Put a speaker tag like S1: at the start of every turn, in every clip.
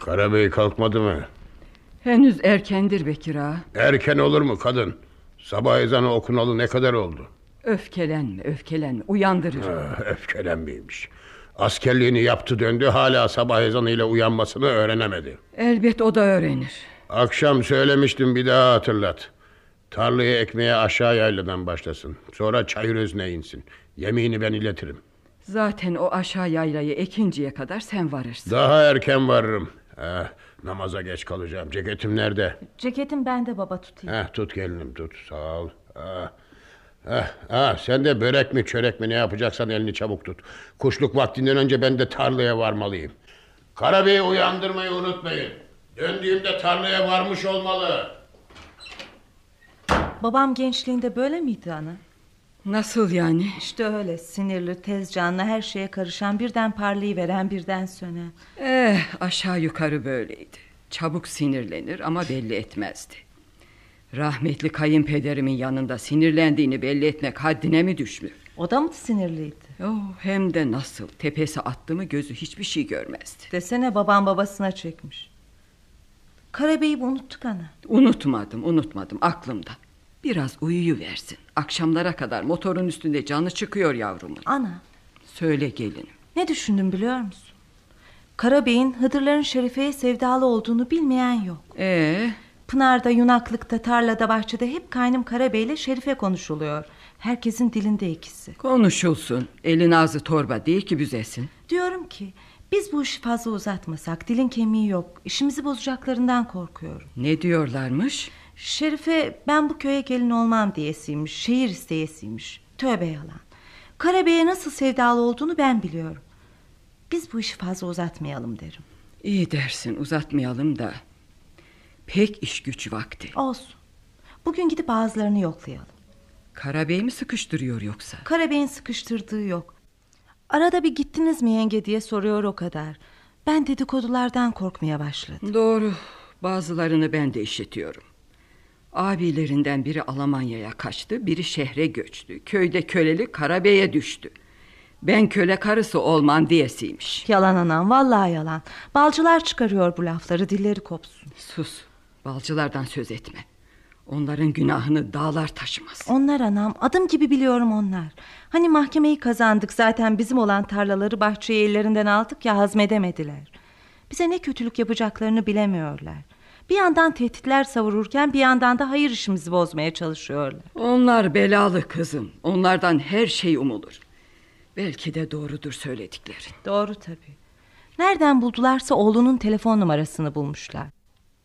S1: Karabey kalkmadı mı?
S2: Henüz erkendir Bekir ağa.
S1: Erken olur mu kadın? Sabah ezanı okunalı ne kadar oldu?
S2: Öfkelenme öfkelenme uyandırır.
S1: Ah, öfkelenmeymiş. Askerliğini yaptı döndü hala sabah ezanıyla uyanmasını öğrenemedi.
S2: Elbet o da öğrenir.
S1: Akşam söylemiştim bir daha hatırlat. Tarlayı ekmeye aşağı yayladan başlasın. Sonra çayır özüne insin. Yemeğini ben iletirim.
S2: Zaten o aşağı yaylayı ekinciye kadar sen varırsın.
S1: Daha erken varırım. Eh, namaza geç kalacağım. Ceketim nerede?
S3: Ceketim bende baba tutayım.
S1: Heh, tut gelinim tut. Sağ ol. Ah. Ah, ah, sen de börek mi çörek mi ne yapacaksan elini çabuk tut. Kuşluk vaktinden önce ben de tarlaya varmalıyım. Karabey'i uyandırmayı unutmayın. Döndüğümde tarlaya varmış olmalı.
S3: Babam gençliğinde böyle miydi ana?
S2: Nasıl yani?
S3: İşte öyle sinirli, tez canlı, her şeye karışan, birden parlayıveren, birden sönen.
S2: Eh aşağı yukarı böyleydi. Çabuk sinirlenir ama belli etmezdi. Rahmetli kayınpederimin yanında sinirlendiğini belli etmek haddine mi düşmüş?
S3: O da mı sinirliydi?
S2: Oh, hem de nasıl tepesi attı mı gözü hiçbir şey görmezdi.
S3: Desene babam babasına çekmiş. Karabey'i unuttuk ana.
S2: Unutmadım unutmadım aklımda. Biraz uyuyuversin. Akşamlara kadar motorun üstünde canı çıkıyor yavrumun.
S3: Ana
S2: Söyle gelinim.
S3: ne düşündüm biliyor musun? Karabey'in Hıdırların Şerife'ye sevdalı olduğunu bilmeyen yok.
S2: Ee,
S3: Pınar'da, Yunaklık'ta, tarlada, bahçede hep kaynım Karabey'le Şerife konuşuluyor. Herkesin dilinde ikisi.
S2: konuşulsun. Elin ağzı torba değil ki büzesin.
S3: Diyorum ki biz bu işi fazla uzatmasak dilin kemiği yok. İşimizi bozacaklarından korkuyorum.
S2: Ne diyorlarmış?
S3: Şerife ben bu köye gelin olmam diyesiymiş. Şehir isteyesiymiş. Tövbe yalan. Karabey'e nasıl sevdalı olduğunu ben biliyorum. Biz bu işi fazla uzatmayalım derim.
S2: İyi dersin uzatmayalım da. Pek iş güç vakti.
S3: Olsun. Bugün gidip ağızlarını yoklayalım.
S2: Karabey mi sıkıştırıyor yoksa?
S3: Karabey'in sıkıştırdığı yok. Arada bir gittiniz mi yenge diye soruyor o kadar. Ben dedikodulardan korkmaya başladım.
S2: Doğru. Bazılarını ben de işitiyorum. Abilerinden biri Almanya'ya kaçtı, biri şehre göçtü. Köyde köleli Karabey'e düştü. Ben köle karısı olmam diyesiymiş.
S3: Yalan anam vallahi yalan. Balcılar çıkarıyor bu lafları dilleri kopsun.
S2: Sus, balcılardan söz etme. Onların günahını dağlar taşımaz.
S3: Onlar anam adım gibi biliyorum onlar. Hani mahkemeyi kazandık zaten bizim olan tarlaları bahçeyi ellerinden aldık ya hazmedemediler. Bize ne kötülük yapacaklarını bilemiyorlar. Bir yandan tehditler savururken bir yandan da hayır işimizi bozmaya çalışıyorlar.
S2: Onlar belalı kızım. Onlardan her şey umulur. Belki de doğrudur söylediklerin.
S3: Doğru tabii. Nereden buldularsa oğlunun telefon numarasını bulmuşlar.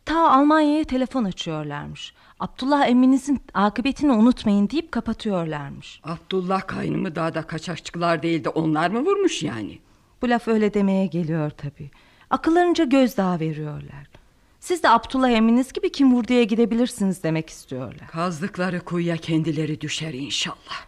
S3: Ta Almanya'ya telefon açıyorlarmış. Abdullah emminizin akıbetini unutmayın deyip kapatıyorlarmış.
S2: Abdullah kaynımı dağda kaçakçılar değil de onlar mı vurmuş yani?
S3: Bu laf öyle demeye geliyor tabii. Akıllarınca gözdağı veriyorlar. Siz de Abdullah emminiz gibi kim vurduya gidebilirsiniz demek istiyorlar.
S2: Kazdıkları kuyuya kendileri düşer inşallah.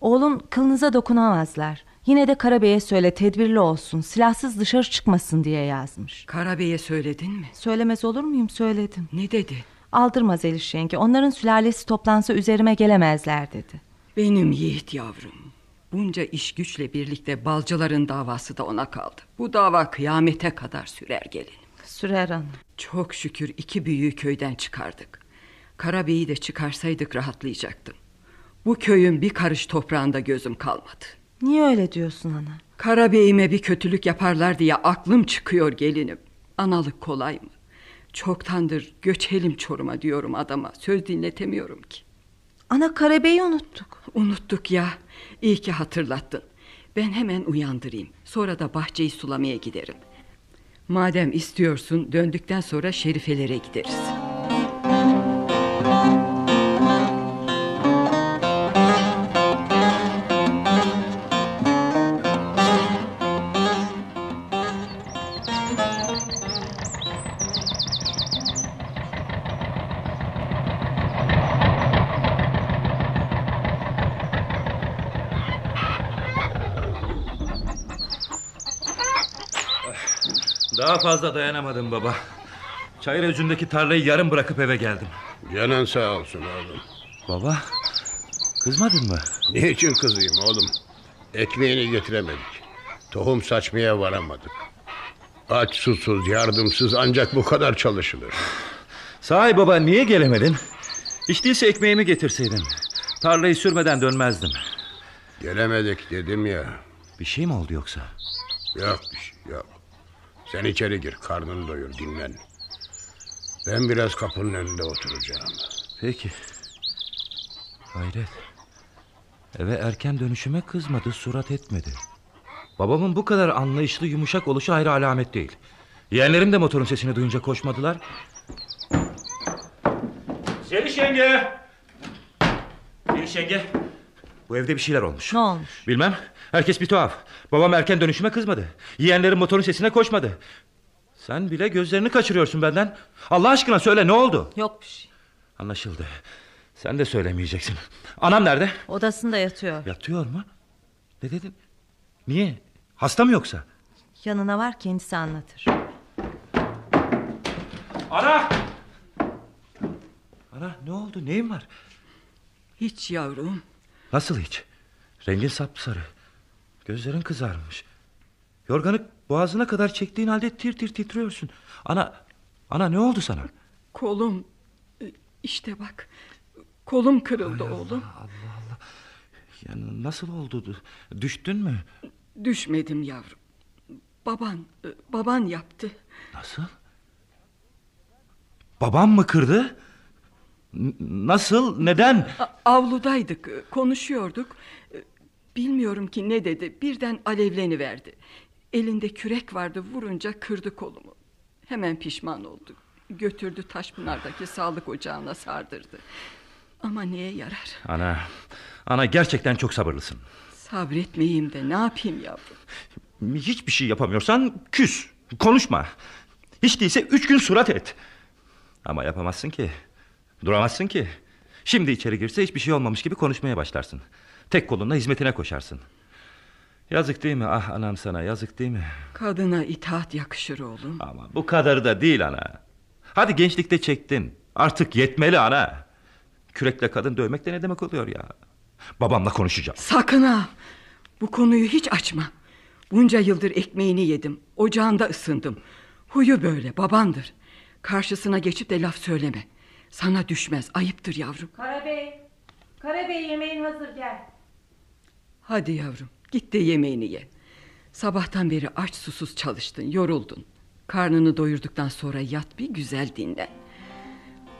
S3: Oğlun kılınıza dokunamazlar. Yine de Karabey'e söyle tedbirli olsun. Silahsız dışarı çıkmasın diye yazmış.
S2: Karabey'e söyledin mi?
S3: Söylemez olur muyum söyledim.
S2: Ne dedi?
S3: Aldırma Zeliş yenge. Onların sülalesi toplansa üzerime gelemezler dedi.
S2: Benim yiğit yavrum. Bunca iş güçle birlikte balcıların davası da ona kaldı. Bu dava kıyamete kadar sürer gelin.
S3: Sürer hanım.
S2: Çok şükür iki büyüğü köyden çıkardık. Karabey'i de çıkarsaydık rahatlayacaktım. Bu köyün bir karış toprağında gözüm kalmadı.
S3: Niye öyle diyorsun ana?
S2: Karabeyime bir kötülük yaparlar diye aklım çıkıyor gelinim. Analık kolay mı? Çoktandır göçelim Çorum'a diyorum adama. Söz dinletemiyorum ki.
S3: Ana Karabey'i unuttuk.
S2: Unuttuk ya. İyi ki hatırlattın. Ben hemen uyandırayım. Sonra da bahçeyi sulamaya giderim. Madem istiyorsun döndükten sonra şerifelere gideriz.
S4: Fazla dayanamadım baba. Çayır özündeki tarlayı yarım bırakıp eve geldim.
S1: Canın sağ olsun oğlum.
S4: Baba, kızmadın mı?
S1: Niçin kızayım oğlum? Ekmeğini getiremedik. Tohum saçmaya varamadık. Aç, susuz, yardımsız ancak bu kadar çalışılır.
S4: Sahi baba niye gelemedin? Hiç değilse ekmeğimi getirseydin. Tarlayı sürmeden dönmezdim.
S1: Gelemedik dedim ya.
S4: Bir şey mi oldu yoksa?
S1: Yok bir şey yok. Sen içeri gir karnını doyur dinlen. Ben biraz kapının önünde oturacağım.
S4: Peki. Hayret. Eve erken dönüşüme kızmadı, surat etmedi. Babamın bu kadar anlayışlı, yumuşak oluşu ayrı alamet değil. Yeğenlerim de motorun sesini duyunca koşmadılar. Zeliş yenge! Zeliş yenge! Bu evde bir şeyler olmuş.
S3: Ne olmuş?
S4: Bilmem. Herkes bir tuhaf. Babam erken dönüşüme kızmadı. Yeğenlerim motorun sesine koşmadı. Sen bile gözlerini kaçırıyorsun benden. Allah aşkına söyle ne oldu?
S3: Yok bir şey.
S4: Anlaşıldı. Sen de söylemeyeceksin. Anam nerede?
S3: Odasında yatıyor.
S4: Yatıyor mu? Ne dedin? Niye? Hasta mı yoksa?
S3: Yanına var kendisi anlatır.
S4: Ana! Ana ne oldu? Neyin var?
S2: Hiç yavrum.
S4: Nasıl hiç? Rengin sapsarı. Gözlerin kızarmış. Yorganı boğazına kadar çektiğin halde tir tir titriyorsun. Ana, ana ne oldu sana?
S2: Kolum e, işte bak. Kolum kırıldı oğlum.
S4: Ya nasıl oldu? Düştün mü?
S2: Düşmedim yavrum. Baban e, baban yaptı.
S4: Nasıl? Babam mı kırdı? Nasıl? Neden?
S2: A- avludaydık, e, konuşuyorduk. Bilmiyorum ki ne dedi. Birden alevleniverdi. Elinde kürek vardı, vurunca kırdı kolumu. Hemen pişman oldu. Götürdü Taşpınar'daki sağlık ocağına sardırdı. Ama neye yarar?
S4: Ana, ana gerçekten çok sabırlısın.
S2: Sabretmeyeyim de ne yapayım yavrum?
S4: Hiçbir şey yapamıyorsan küs, konuşma. Hiç değilse üç gün surat et. Ama yapamazsın ki. Duramazsın ki. Şimdi içeri girse hiçbir şey olmamış gibi konuşmaya başlarsın. Tek kolunla hizmetine koşarsın. Yazık değil mi? Ah anam sana yazık değil mi?
S2: Kadına itaat yakışır oğlum.
S4: Ama bu kadarı da değil ana. Hadi gençlikte çektin. Artık yetmeli ana. Kürekle kadın dövmek de ne demek oluyor ya? Babamla konuşacağım.
S2: Sakın ha. Bu konuyu hiç açma. Bunca yıldır ekmeğini yedim. Ocağında ısındım. Huyu böyle babandır. Karşısına geçip de laf söyleme. Sana düşmez ayıptır yavrum.
S3: Karabey. Karabey yemeğin hazır gel.
S2: Hadi yavrum git de yemeğini ye. Sabahtan beri aç susuz çalıştın yoruldun. Karnını doyurduktan sonra yat bir güzel dinlen.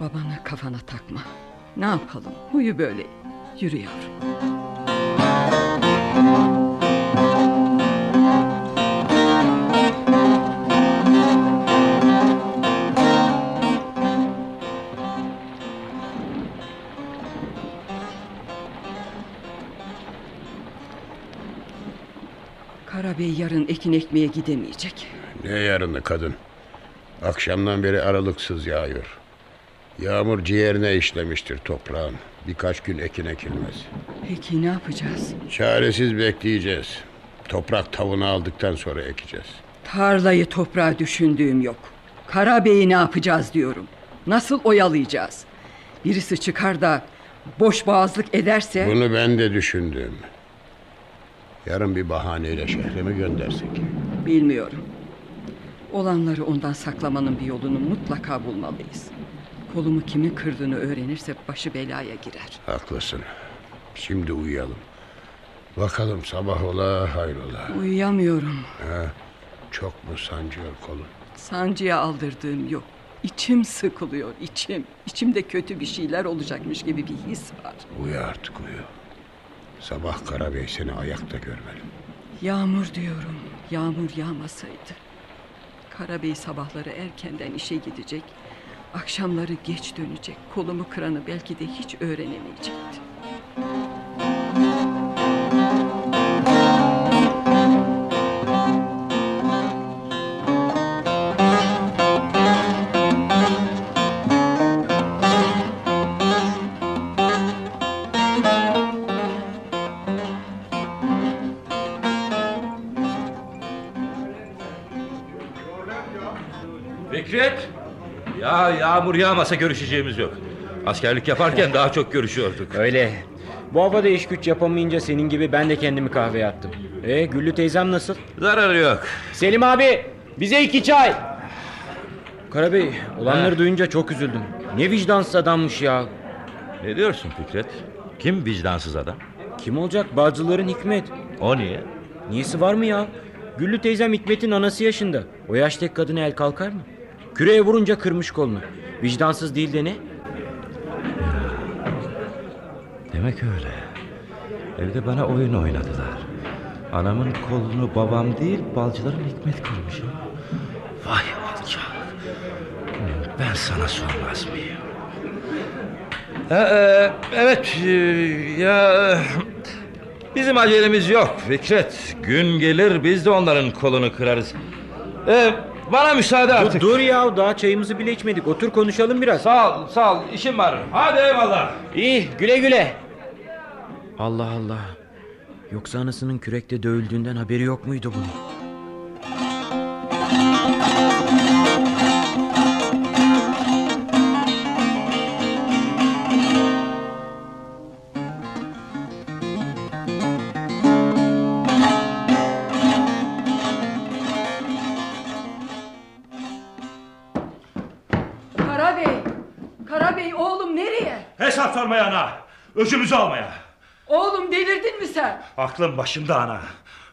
S2: Babana kafana takma. Ne yapalım huyu böyle. Yürü yavrum. Karabey yarın ekin ekmeye gidemeyecek.
S1: Ne yarını kadın? Akşamdan beri aralıksız yağıyor. Yağmur ciğerine işlemiştir toprağın. Birkaç gün ekin ekilmez.
S2: Peki ne yapacağız?
S1: Çaresiz bekleyeceğiz. Toprak tavuğunu aldıktan sonra ekeceğiz.
S2: Tarlayı toprağa düşündüğüm yok. Karabey'i ne yapacağız diyorum. Nasıl oyalayacağız? Birisi çıkar da boş boğazlık ederse...
S1: Bunu ben de düşündüm. Yarın bir bahaneyle şehre mi göndersek?
S2: Bilmiyorum. Olanları ondan saklamanın bir yolunu mutlaka bulmalıyız. Kolumu kimin kırdığını öğrenirse başı belaya girer.
S1: Haklısın. Şimdi uyuyalım. Bakalım sabah ola hayrola.
S2: Uyuyamıyorum.
S1: Ha, çok mu sancıyor kolun?
S2: Sancıya aldırdığım yok. İçim sıkılıyor içim. İçimde kötü bir şeyler olacakmış gibi bir his var.
S1: Uyu artık uyu. Sabah Karabey seni ayakta görmeli.
S2: Yağmur diyorum. Yağmur yağmasaydı. Karabey sabahları erkenden işe gidecek. Akşamları geç dönecek. Kolumu kıranı belki de hiç öğrenemeyecekti.
S4: Yağmur yağmasa görüşeceğimiz yok. Askerlik yaparken daha çok görüşüyorduk.
S5: Öyle. Bu havada iş güç yapamayınca senin gibi ben de kendimi kahveye attım. E Güllü teyzem nasıl?
S4: Zararı yok.
S5: Selim abi Bize iki çay. Karabey olanları duyunca çok üzüldüm. Ne vicdansız adammış ya.
S4: Ne diyorsun Fikret? Kim vicdansız adam?
S5: Kim olacak? Bağcıların Hikmet.
S4: O niye?
S5: Niyesi var mı ya? Güllü teyzem Hikmet'in anası yaşında. O yaştaki kadına el kalkar mı? Küreye vurunca kırmış kolunu. Vicdansız değil de ne?
S4: Demek öyle. Evde bana oyun oynadılar. Anamın kolunu babam değil balcıların Hikmet kırmış. ya. Vay alçak. Ben sana sormaz mıyım? Ee, evet e, ya e, bizim acelemiz yok Fikret. Gün gelir biz de onların kolunu kırarız. Ee, bana müsaade artık.
S5: Dur ya daha çayımızı bile içmedik. Otur konuşalım biraz.
S4: Sağ ol, sağ ol. İşim var. Hadi eyvallah.
S5: İyi güle güle. Allah Allah. Yoksa anasının kürekte dövüldüğünden haberi yok muydu bunun?
S6: Hesap sormaya ana. Öcümüzü almaya.
S2: Oğlum delirdin mi sen?
S6: Aklım başımda ana.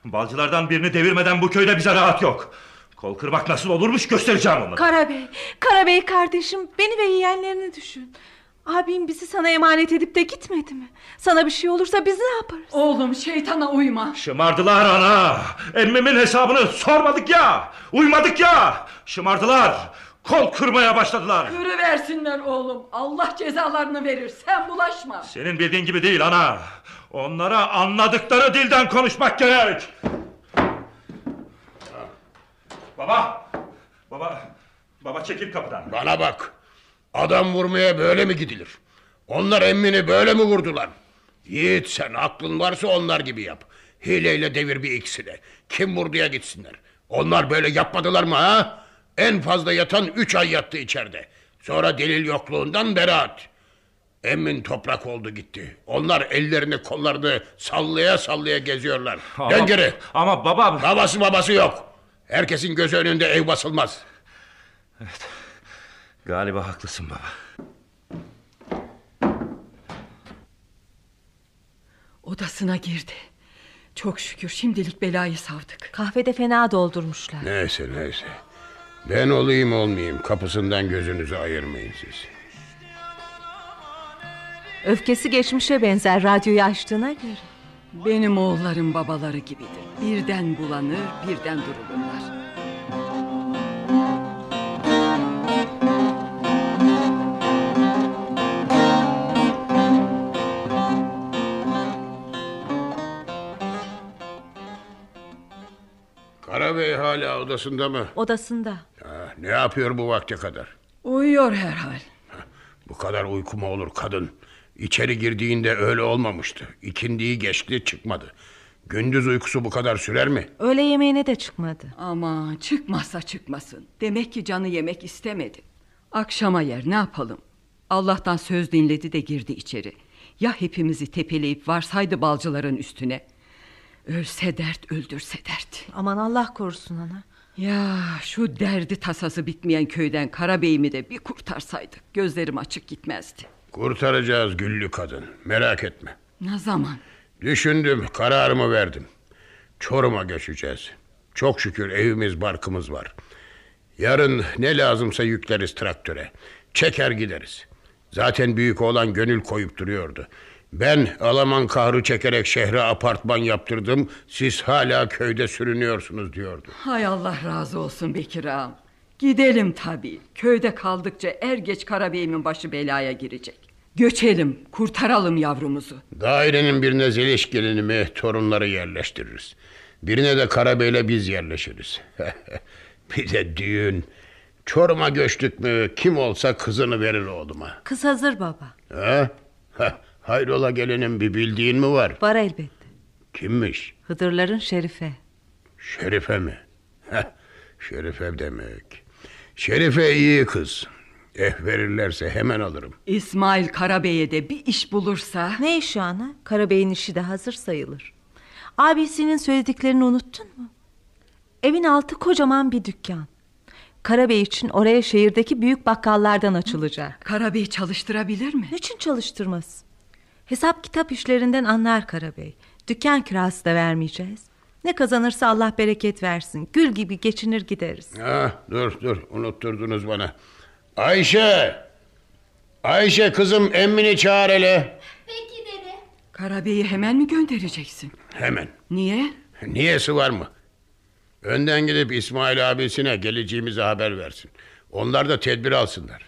S6: Balcılardan birini devirmeden bu köyde bize rahat yok. Kol kırmak nasıl olurmuş göstereceğim onlara.
S3: Karabey, Karabey kardeşim beni ve yeğenlerini düşün. Abim bizi sana emanet edip de gitmedi mi? Sana bir şey olursa biz ne yaparız?
S2: Oğlum şeytana uyma.
S6: Şımardılar ana. Emmimin hesabını sormadık ya. Uymadık ya. Şımardılar. Kol kırmaya başladılar.
S2: Yürüversinler oğlum. Allah cezalarını verir. Sen bulaşma.
S6: Senin bildiğin gibi değil ana. Onlara anladıkları dilden konuşmak gerek. Baba. Baba. Baba çekil kapıdan.
S1: Bana bak. Adam vurmaya böyle mi gidilir? Onlar emmini böyle mi vurdular? Yiğit sen aklın varsa onlar gibi yap. Hileyle devir bir ikisini. Kim vurduya gitsinler. Onlar böyle yapmadılar mı ha? En fazla yatan üç ay yattı içeride. Sonra delil yokluğundan beraat. Emmin toprak oldu gitti. Onlar ellerini kollarını sallaya sallaya geziyorlar. Dön geri.
S6: Ama baba.
S1: Babası babası yok. Herkesin gözü önünde ev basılmaz.
S4: Galiba haklısın baba.
S2: Odasına girdi. Çok şükür şimdilik belayı savdık.
S3: Kahvede fena doldurmuşlar.
S1: Neyse neyse. Ben olayım olmayayım kapısından gözünüzü ayırmayın siz.
S3: Öfkesi geçmişe benzer radyoyu açtığına göre.
S2: Benim oğullarım babaları gibidir. Birden bulanır, birden durulurlar.
S1: Karabey hala odasında mı?
S3: Odasında.
S1: Ha, ne yapıyor bu vakte kadar?
S2: Uyuyor herhal.
S1: Bu kadar uyku mu olur kadın? İçeri girdiğinde öyle olmamıştı. İkindiyi geçti çıkmadı. Gündüz uykusu bu kadar sürer mi?
S3: Öğle yemeğine de çıkmadı.
S2: Ama çıkmazsa çıkmasın. Demek ki canı yemek istemedi. Akşama yer ne yapalım? Allah'tan söz dinledi de girdi içeri. Ya hepimizi tepeleyip varsaydı balcıların üstüne. Ölse dert öldürse dert.
S3: Aman Allah korusun ana.
S2: Ya şu derdi tasası bitmeyen köyden Karabey'imi de bir kurtarsaydık gözlerim açık gitmezdi.
S1: Kurtaracağız güllü kadın. Merak etme.
S2: Ne zaman?
S1: Düşündüm kararımı verdim. Çorum'a göçeceğiz. Çok şükür evimiz barkımız var. Yarın ne lazımsa yükleriz traktöre. Çeker gideriz. Zaten büyük olan gönül koyup duruyordu. Ben Alaman kahrı çekerek şehre apartman yaptırdım. Siz hala köyde sürünüyorsunuz diyordu.
S2: Hay Allah razı olsun Bekir ağam. Gidelim tabii. Köyde kaldıkça er geç Karabey'imin başı belaya girecek. Göçelim, kurtaralım yavrumuzu.
S1: Dairenin birine Zeliş gelinimi torunları yerleştiririz. Birine de Karabey'le biz yerleşiriz. bir de düğün. Çorum'a göçtük mü kim olsa kızını verir oğluma.
S3: Kız hazır baba.
S1: Ha? Ha, Hayrola gelinin bir bildiğin mi var?
S3: Var elbette.
S1: Kimmiş?
S3: Hıdırların şerife.
S1: Şerife mi? Heh, Şerife demek. Şerife iyi kız. Eh verirlerse hemen alırım.
S2: İsmail Karabey'e de bir iş bulursa...
S3: Ne işi ana? Karabey'in işi de hazır sayılır. Abisinin söylediklerini unuttun mu? Evin altı kocaman bir dükkan. Karabey için oraya şehirdeki büyük bakkallardan açılacak.
S2: Karabey çalıştırabilir mi?
S3: Niçin çalıştırmaz? Hesap kitap işlerinden anlar Karabey. Dükkan kirası da vermeyeceğiz. Ne kazanırsa Allah bereket versin. Gül gibi geçinir gideriz.
S1: Ha, dur dur unutturdunuz bana. Ayşe! Ayşe kızım emmini çağır hele.
S7: Peki dede.
S2: Karabey'i hemen mi göndereceksin?
S1: Hemen.
S2: Niye?
S1: Niyesi var mı? Önden gidip İsmail abisine geleceğimizi haber versin. Onlar da tedbir alsınlar.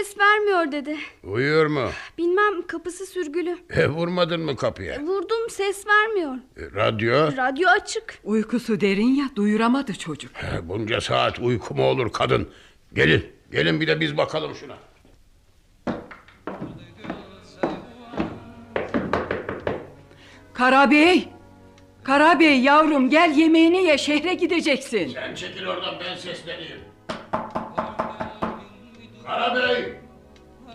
S7: Ses vermiyor dede.
S1: Uyuyor mu?
S7: Bilmem kapısı sürgülü.
S1: E, vurmadın mı kapıya?
S7: Vurdum ses vermiyor.
S1: E, radyo?
S7: Radyo açık.
S2: Uykusu derin ya duyuramadı çocuk.
S1: E, bunca saat uyku mu olur kadın? Gelin, gelin bir de biz bakalım şuna.
S2: Karabey! Karabey yavrum gel yemeğini ye şehre gideceksin.
S1: Sen çekil oradan ben sesleneyim. Karabey!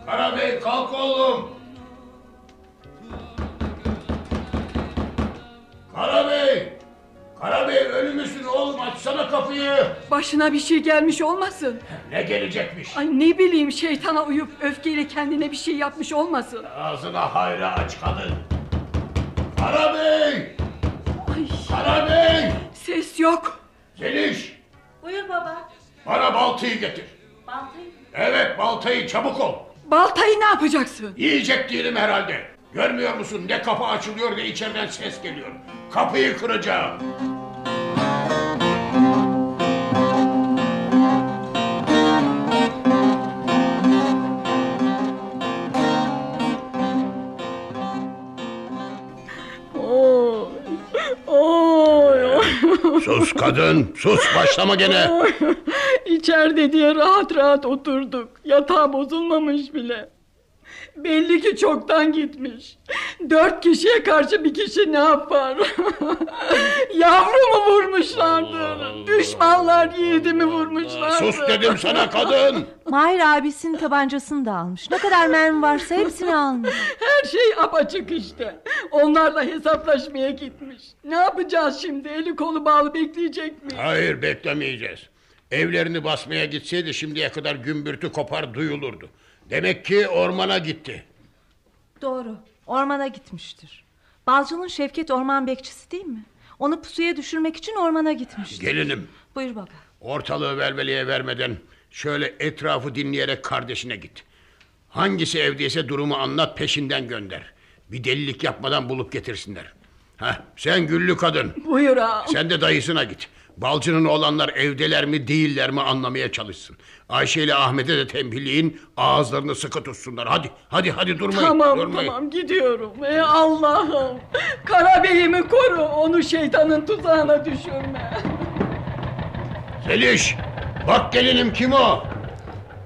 S1: Karabey kalk oğlum! Karabey! Karabey ölü müsün oğlum açsana kapıyı.
S2: Başına bir şey gelmiş olmasın.
S1: Ne gelecekmiş?
S2: Ay ne bileyim şeytana uyup öfkeyle kendine bir şey yapmış olmasın.
S1: Ağzına hayra aç kadın. Karabey!
S2: Ay
S1: Karabey!
S2: ses yok.
S1: Zeliş!
S3: Buyur baba.
S1: Bana baltayı getir.
S3: Baltayı.
S1: Evet baltayı çabuk ol.
S2: Baltayı ne yapacaksın?
S1: Yiyecek değilim herhalde. Görmüyor musun ne kapı açılıyor ne içeriden ses geliyor. Kapıyı kıracağım. Sus kadın sus başlama gene.
S2: İçeride diye rahat rahat oturduk. Yatağı bozulmamış bile. Belli ki çoktan gitmiş. Dört kişiye karşı bir kişi ne yapar? Yavrumu vurmuşlardır. Düşmanlar yiğidimi vurmuşlardır.
S1: Sus dedim sana kadın.
S3: Mahir abisinin tabancasını da almış. Ne kadar mermi varsa hepsini almış.
S2: Her şey apaçık işte. Onlarla hesaplaşmaya gitmiş. Ne yapacağız şimdi? Eli kolu bağlı bekleyecek mi?
S1: Hayır beklemeyeceğiz. Evlerini basmaya gitseydi şimdiye kadar gümbürtü kopar duyulurdu. Demek ki ormana gitti.
S3: Doğru. Ormana gitmiştir. Balcı'nın Şevket orman bekçisi değil mi? Onu pusuya düşürmek için ormana gitmiştir.
S1: Gelinim
S3: Buyur baba.
S1: ortalığı velveleye vermeden şöyle etrafı dinleyerek kardeşine git. Hangisi evdeyse durumu anlat peşinden gönder. Bir delilik yapmadan bulup getirsinler. Heh, sen güllü kadın.
S2: Buyur ağam.
S1: Sen de dayısına git. Balcının oğlanlar evdeler mi değiller mi anlamaya çalışsın. Ayşe ile Ahmet'e de tembihleyin ağızlarını sıkı tutsunlar. Hadi hadi hadi durmayın.
S2: Tamam
S1: durmayın.
S2: tamam gidiyorum. Ey Allah'ım. Karabeyimi koru. Onu şeytanın tuzağına düşürme.
S1: Zeliş bak gelinim kim o?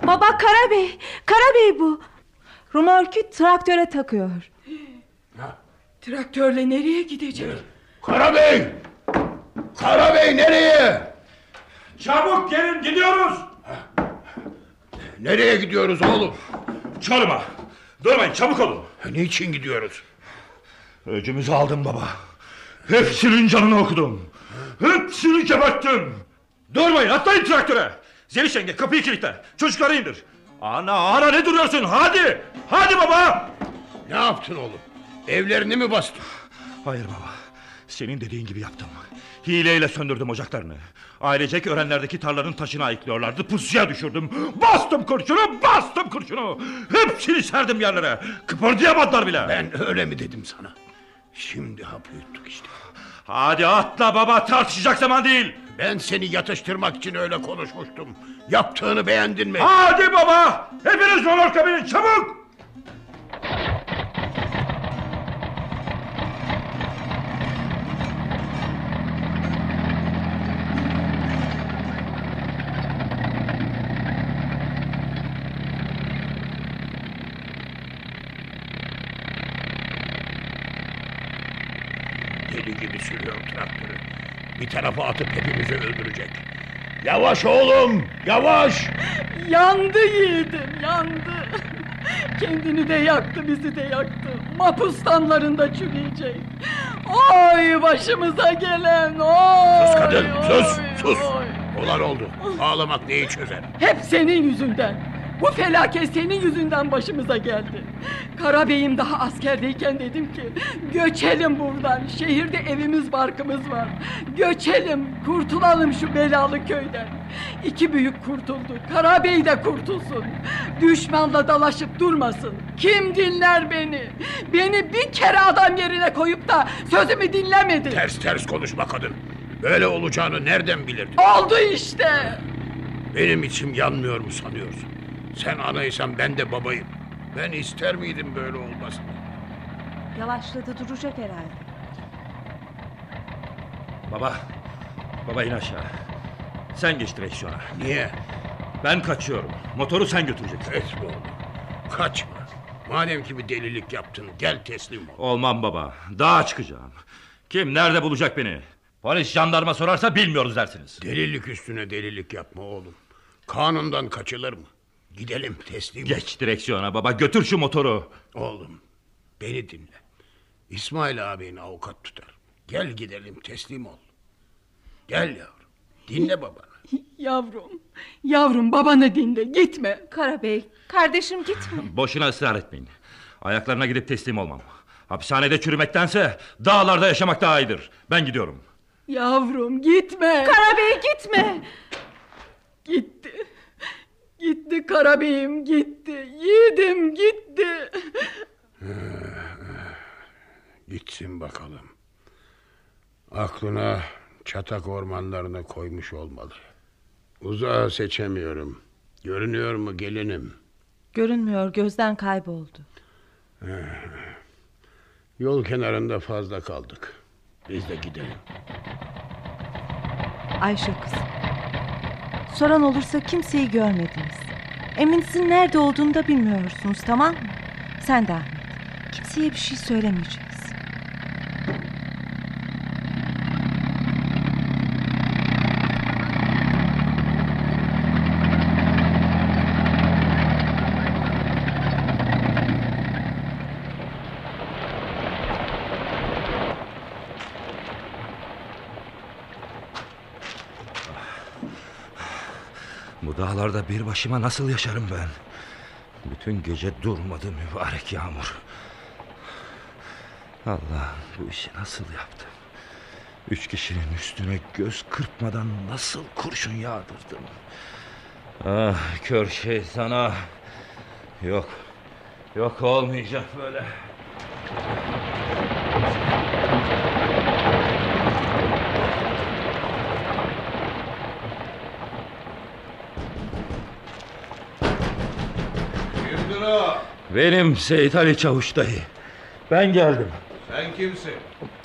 S3: Baba Karabey. Karabey bu. Rumorkü traktöre takıyor.
S2: Traktörle nereye gidecek?
S1: Karabey! Karabey nereye?
S6: Çabuk gelin gidiyoruz.
S1: Nereye gidiyoruz oğlum?
S6: Çorum'a. Durmayın çabuk olun.
S1: Niçin gidiyoruz?
S6: Öcümüzü aldım baba. Hepsinin canını okudum. Hepsini geberttim. Durmayın atlayın traktöre. Zeliş yenge kapıyı kilitle. Çocukları indir. Ana ana ne duruyorsun hadi. Hadi baba.
S1: Ne yaptın oğlum? Evlerini mi bastın?
S6: Hayır baba. Senin dediğin gibi yaptım. Hileyle söndürdüm ocaklarını. Ailecek öğrenlerdeki tarlanın taşını ayıklıyorlardı. Pusuya düşürdüm. Bastım kurşunu, bastım kurşunu. Hepsini serdim yerlere. Kıpırdayamadılar bile.
S1: Ben öyle mi dedim sana? Şimdi hapı yuttuk işte.
S6: Hadi atla baba tartışacak zaman değil.
S1: Ben seni yatıştırmak için öyle konuşmuştum. Yaptığını beğendin mi?
S6: Hadi baba. Hepiniz romorka binin çabuk.
S1: Deli gibi sürüyor traktörü. Bir tarafa atıp hepimizi öldürecek. Yavaş oğlum, yavaş.
S2: Yandı yiğidim yandı. Kendini de yaktı bizi de yaktı. Mapustanlarında çürüyecek. Oy başımıza gelen oy.
S1: Sus kadın sus
S2: oy,
S1: sus.
S2: oy.
S1: Olan oldu. Ağlamak neyi çözer?
S2: Hep senin yüzünden. Bu felaket senin yüzünden başımıza geldi. Karabeyim daha askerdeyken dedim ki göçelim buradan. Şehirde evimiz barkımız var. Göçelim, kurtulalım şu belalı köyden. İki büyük kurtuldu. Karabey de kurtulsun. Düşmanla dalaşıp durmasın. Kim dinler beni? Beni bir kere adam yerine koyup da sözümü dinlemedi.
S1: Ters ters konuşma kadın. Böyle olacağını nereden bilirdin?
S2: Oldu işte.
S1: Benim içim yanmıyor mu sanıyorsun? Sen anaysan ben de babayım. Ben ister miydim böyle olmasını?
S3: Yavaşladı duracak herhalde.
S4: Baba. Baba in aşağı. Sen geç direksiyona.
S1: Niye?
S4: Ben kaçıyorum. Motoru sen götüreceksin.
S1: Etme oğlum. Kaçma. Madem ki bir delilik yaptın gel teslim ol.
S4: Olmam baba. Dağa çıkacağım. Kim nerede bulacak beni? Polis jandarma sorarsa bilmiyoruz dersiniz.
S1: Delilik üstüne delilik yapma oğlum. Kanundan kaçılır mı? Gidelim teslim ol.
S4: Geç direksiyona baba götür şu motoru.
S1: Oğlum beni dinle. İsmail ağabeyin avukat tutar. Gel gidelim teslim ol. Gel yavrum. Dinle babanı.
S2: Yavrum, yavrum babanı dinle gitme.
S3: Karabey kardeşim gitme.
S4: Boşuna ısrar etmeyin. Ayaklarına gidip teslim olmam. Hapishanede çürümektense dağlarda yaşamak daha iyidir. Ben gidiyorum.
S2: Yavrum gitme.
S3: Karabey gitme.
S2: gitti. Gitti Karabeyim gitti. Yiğidim gitti.
S1: Gitsin bakalım. Aklına çatak ormanlarına koymuş olmalı. Uzağı seçemiyorum. Görünüyor mu gelinim?
S3: Görünmüyor gözden kayboldu.
S1: Yol kenarında fazla kaldık. Biz de gidelim.
S3: Ayşe kızım. Soran olursa kimseyi görmediniz. Eminizin nerede olduğunu da bilmiyorsunuz tamam mı? Sen de Ahmet. Kimseye bir şey söylemeyeceğiz.
S4: Bu dağlarda bir başıma nasıl yaşarım ben? Bütün gece durmadı mübarek yağmur. Allah bu işi nasıl yaptım? Üç kişinin üstüne göz kırpmadan nasıl kurşun yağdırdım? Ah kör şey sana. Yok. Yok olmayacak böyle.
S1: Kimdir o?
S4: Benim Seyit Ali Çavuş dayı. Ben geldim.
S1: Sen kimsin?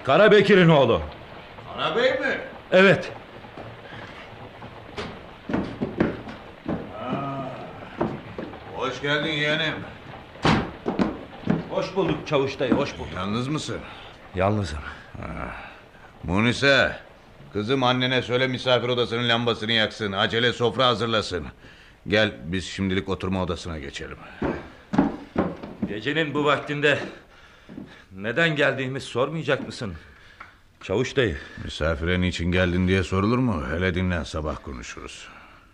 S4: Karabekir'in oğlu.
S1: Karabey mi?
S4: Evet.
S8: Hoş geldin yeğenim.
S4: Hoş bulduk Çavuş dayı, hoş bulduk.
S8: Yalnız mısın?
S4: Yalnızım.
S8: Munise, kızım annene söyle misafir odasının lambasını yaksın. Acele sofra hazırlasın. Gel biz şimdilik oturma odasına geçelim.
S4: Gecenin bu vaktinde neden geldiğimi sormayacak mısın? Çavuş dayı,
S8: Misafire niçin geldin diye sorulur mu? Hele dinlen sabah konuşuruz.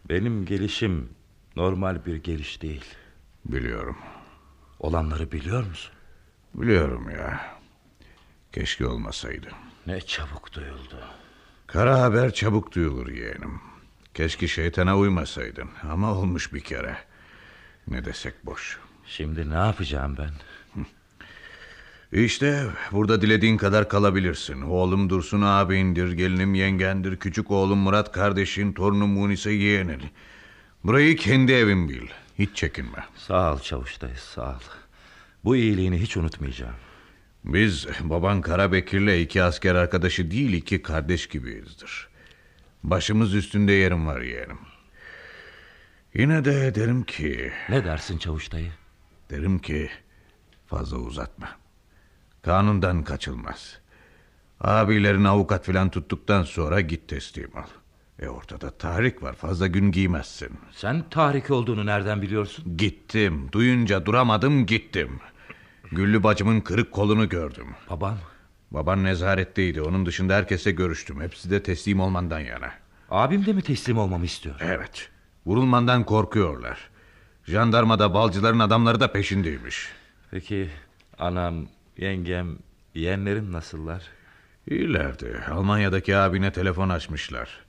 S4: benim gelişim normal bir geliş değil.
S8: Biliyorum.
S4: Olanları biliyor musun?
S8: Biliyorum ya. Keşke olmasaydı.
S4: Ne çabuk duyuldu.
S8: Kara haber çabuk duyulur yeğenim. Keşke şeytana uymasaydın. Ama olmuş bir kere. Ne desek boş.
S4: Şimdi ne yapacağım ben?
S8: İşte burada dilediğin kadar kalabilirsin. Oğlum Dursun ağabeyindir, gelinim yengendir, küçük oğlum Murat kardeşin, torunum Munise yeğenin. Burayı kendi evin bil. Hiç çekinme.
S4: Sağ ol Çavuş dayı, sağ ol. Bu iyiliğini hiç unutmayacağım.
S8: Biz baban Karabekir'le iki asker arkadaşı değil iki kardeş gibiyizdir. Başımız üstünde yerim var yeğenim. Yine de derim ki...
S4: Ne dersin Çavuş dayı?
S8: Derim ki fazla uzatma. Kanundan kaçılmaz. Abilerin avukat filan tuttuktan sonra git teslim al. E ortada tahrik var fazla gün giymezsin.
S4: Sen tahrik olduğunu nereden biliyorsun?
S8: Gittim duyunca duramadım gittim. Güllü bacımın kırık kolunu gördüm.
S4: Babam,
S8: Baban nezaretteydi. Onun dışında herkese görüştüm. Hepsi de teslim olmandan yana.
S4: Abim de mi teslim olmamı istiyor?
S8: Evet. Vurulmandan korkuyorlar. Jandarmada balcıların adamları da peşindeymiş.
S4: Peki anam, yengem, yeğenlerim nasıllar?
S8: İyilerdi. Almanya'daki abine telefon açmışlar.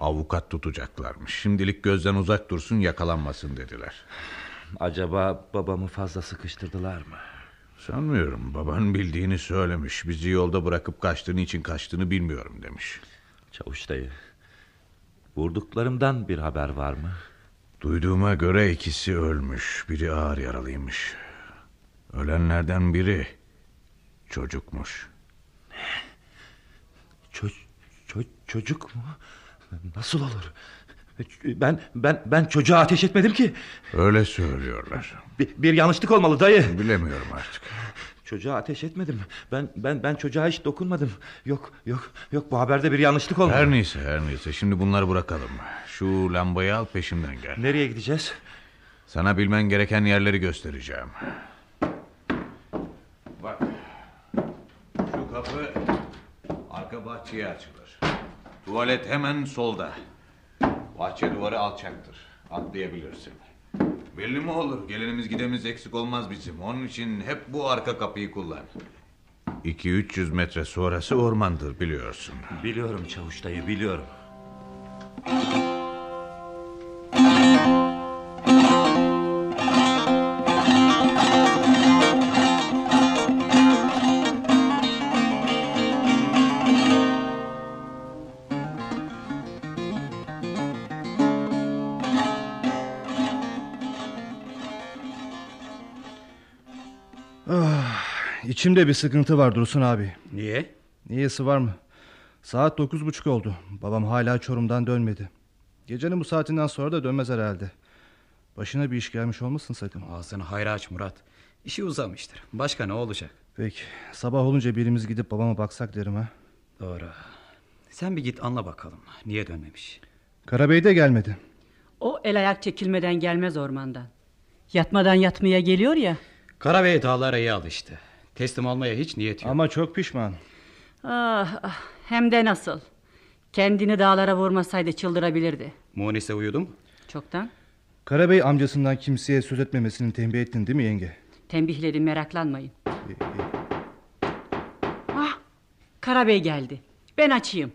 S8: Avukat tutacaklarmış. Şimdilik gözden uzak dursun yakalanmasın dediler.
S4: Acaba babamı fazla sıkıştırdılar mı?
S8: Sanmıyorum. Baban bildiğini söylemiş. Bizi yolda bırakıp kaçtığını için kaçtığını bilmiyorum demiş.
S4: Çavuş dayı. Vurduklarımdan bir haber var mı?
S8: Duyduğuma göre ikisi ölmüş. Biri ağır yaralıymış. Ölenlerden biri çocukmuş.
S4: Ço ço- çocuk mu? Nasıl olur? Ben ben ben çocuğa ateş etmedim ki.
S8: Öyle söylüyorlar.
S4: Bir, bir yanlışlık olmalı dayı.
S8: Bilemiyorum artık.
S4: Çocuğa ateş etmedim. Ben ben ben çocuğa hiç dokunmadım. Yok yok yok bu haberde bir yanlışlık olmalı.
S8: Her neyse her neyse şimdi bunları bırakalım. Şu lambayı al peşimden gel.
S4: Nereye gideceğiz?
S8: Sana bilmen gereken yerleri göstereceğim. Bak. Şu kapı arka bahçeye açılır. Tuvalet hemen solda. Bahçe duvarı alçaktır. Atlayabilirsin. Belli mi olur? Gelenimiz gidemiz eksik olmaz bizim. Onun için hep bu arka kapıyı kullan. 2-300 metre sonrası ormandır biliyorsun.
S4: Biliyorum çavuş dayı biliyorum.
S9: İçimde bir sıkıntı var Dursun abi.
S10: Niye?
S9: Niyesi var mı? Saat dokuz buçuk oldu. Babam hala Çorum'dan dönmedi. Gecenin bu saatinden sonra da dönmez herhalde. Başına bir iş gelmiş olmasın sakın.
S10: Ağzını hayra aç Murat. İşi uzamıştır. Başka ne olacak?
S9: Peki sabah olunca birimiz gidip babama baksak derim ha.
S10: Doğru. Sen bir git anla bakalım. Niye dönmemiş?
S9: Karabey de gelmedi.
S11: O el ayak çekilmeden gelmez ormandan. Yatmadan yatmaya geliyor ya.
S10: Karabey dağlara iyi alıştı. Teslim olmaya hiç niyet yok.
S9: Ama çok pişman.
S11: Ah, ah, hem de nasıl. Kendini dağlara vurmasaydı çıldırabilirdi.
S10: Munise uyudu mu?
S11: Çoktan.
S9: Karabey amcasından kimseye söz etmemesini tembih ettin değil mi yenge?
S11: Tembihledim meraklanmayın. Ah, Karabey geldi. Ben açayım.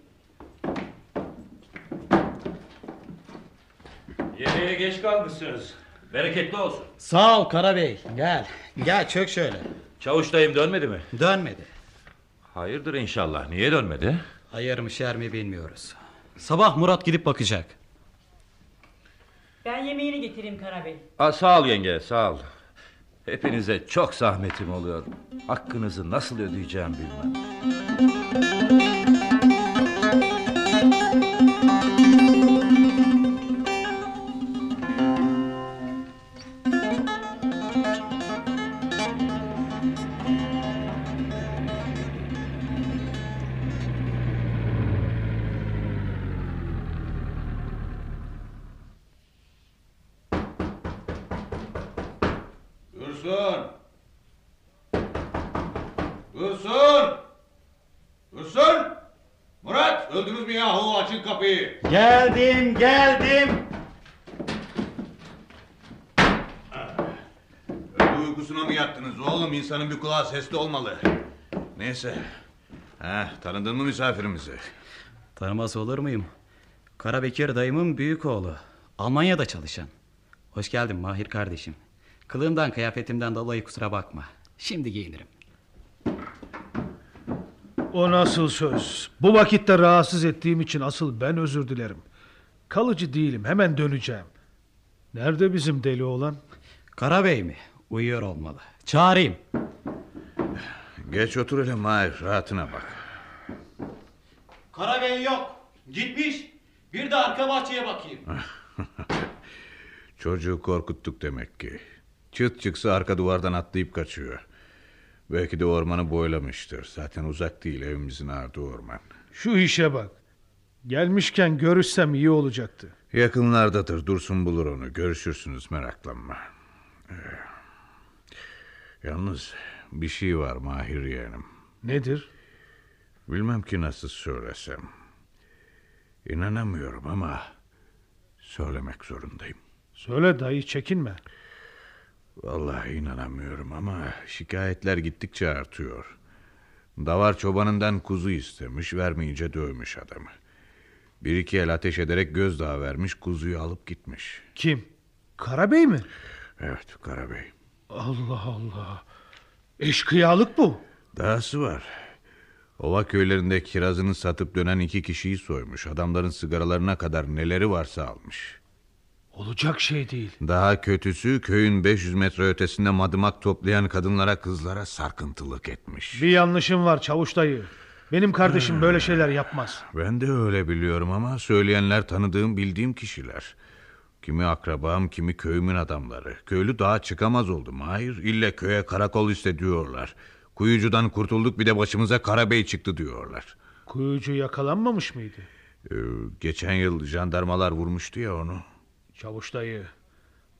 S4: Yemeğe geç kalmışsınız. Bereketli olsun.
S10: Sağ ol Karabey. Gel. Gel çök şöyle.
S4: Çavuş dayım dönmedi mi?
S10: Dönmedi.
S4: Hayırdır inşallah. Niye dönmedi?
S10: Hayır mı şer mi bilmiyoruz. Sabah Murat gidip bakacak.
S11: Ben yemeğini getireyim Karabey.
S4: Aa, sağ ol yenge sağ ol. Hepinize çok zahmetim oluyor. Hakkınızı nasıl ödeyeceğim bilmem.
S8: Oğlum? İnsanın bir kulağı sesli olmalı. Neyse. Heh, tanıdın mı misafirimizi?
S10: Tanımaz olur muyum? Karabekir dayımın büyük oğlu. Almanya'da çalışan. Hoş geldin Mahir kardeşim. Kılığımdan kıyafetimden dolayı kusura bakma. Şimdi giyinirim.
S12: O nasıl söz? Bu vakitte rahatsız ettiğim için asıl ben özür dilerim. Kalıcı değilim hemen döneceğim. Nerede bizim deli olan?
S10: Karabey mi? Uyuyor olmalı. Çağırayım.
S8: Geç otur hele Mahir rahatına bak.
S10: Karabey yok. Gitmiş. Bir de arka bahçeye bakayım.
S8: Çocuğu korkuttuk demek ki. Çıt çıksa arka duvardan atlayıp kaçıyor. Belki de ormanı boylamıştır. Zaten uzak değil evimizin ardı orman.
S12: Şu işe bak. Gelmişken görüşsem iyi olacaktı.
S8: Yakınlardadır. Dursun bulur onu. Görüşürsünüz meraklanma. Ee, yalnız bir şey var Mahir yeğenim.
S12: Nedir?
S8: Bilmem ki nasıl söylesem. İnanamıyorum ama söylemek zorundayım.
S12: Söyle dayı çekinme.
S8: Vallahi inanamıyorum ama şikayetler gittikçe artıyor. Davar çobanından kuzu istemiş, vermeyince dövmüş adamı. Bir iki el ateş ederek gözdağı vermiş, kuzuyu alıp gitmiş.
S12: Kim? Karabey mi?
S8: Evet, Karabey.
S12: Allah Allah. Eşkıyalık bu.
S8: Dahası var. Ova köylerinde kirazını satıp dönen iki kişiyi soymuş. Adamların sigaralarına kadar neleri varsa almış.
S12: Olacak şey değil.
S8: Daha kötüsü köyün 500 metre ötesinde madımak toplayan kadınlara kızlara sarkıntılık etmiş.
S12: Bir yanlışım var çavuş dayı. Benim kardeşim böyle şeyler yapmaz.
S8: Ben de öyle biliyorum ama söyleyenler tanıdığım bildiğim kişiler. Kimi akrabam kimi köyümün adamları. Köylü daha çıkamaz oldu. Hayır ille köye karakol istediyorlar. Kuyucudan kurtulduk bir de başımıza Karabey çıktı diyorlar.
S12: Kuyucu yakalanmamış mıydı?
S8: Ee, geçen yıl jandarmalar vurmuştu ya onu.
S12: Çavuş dayı.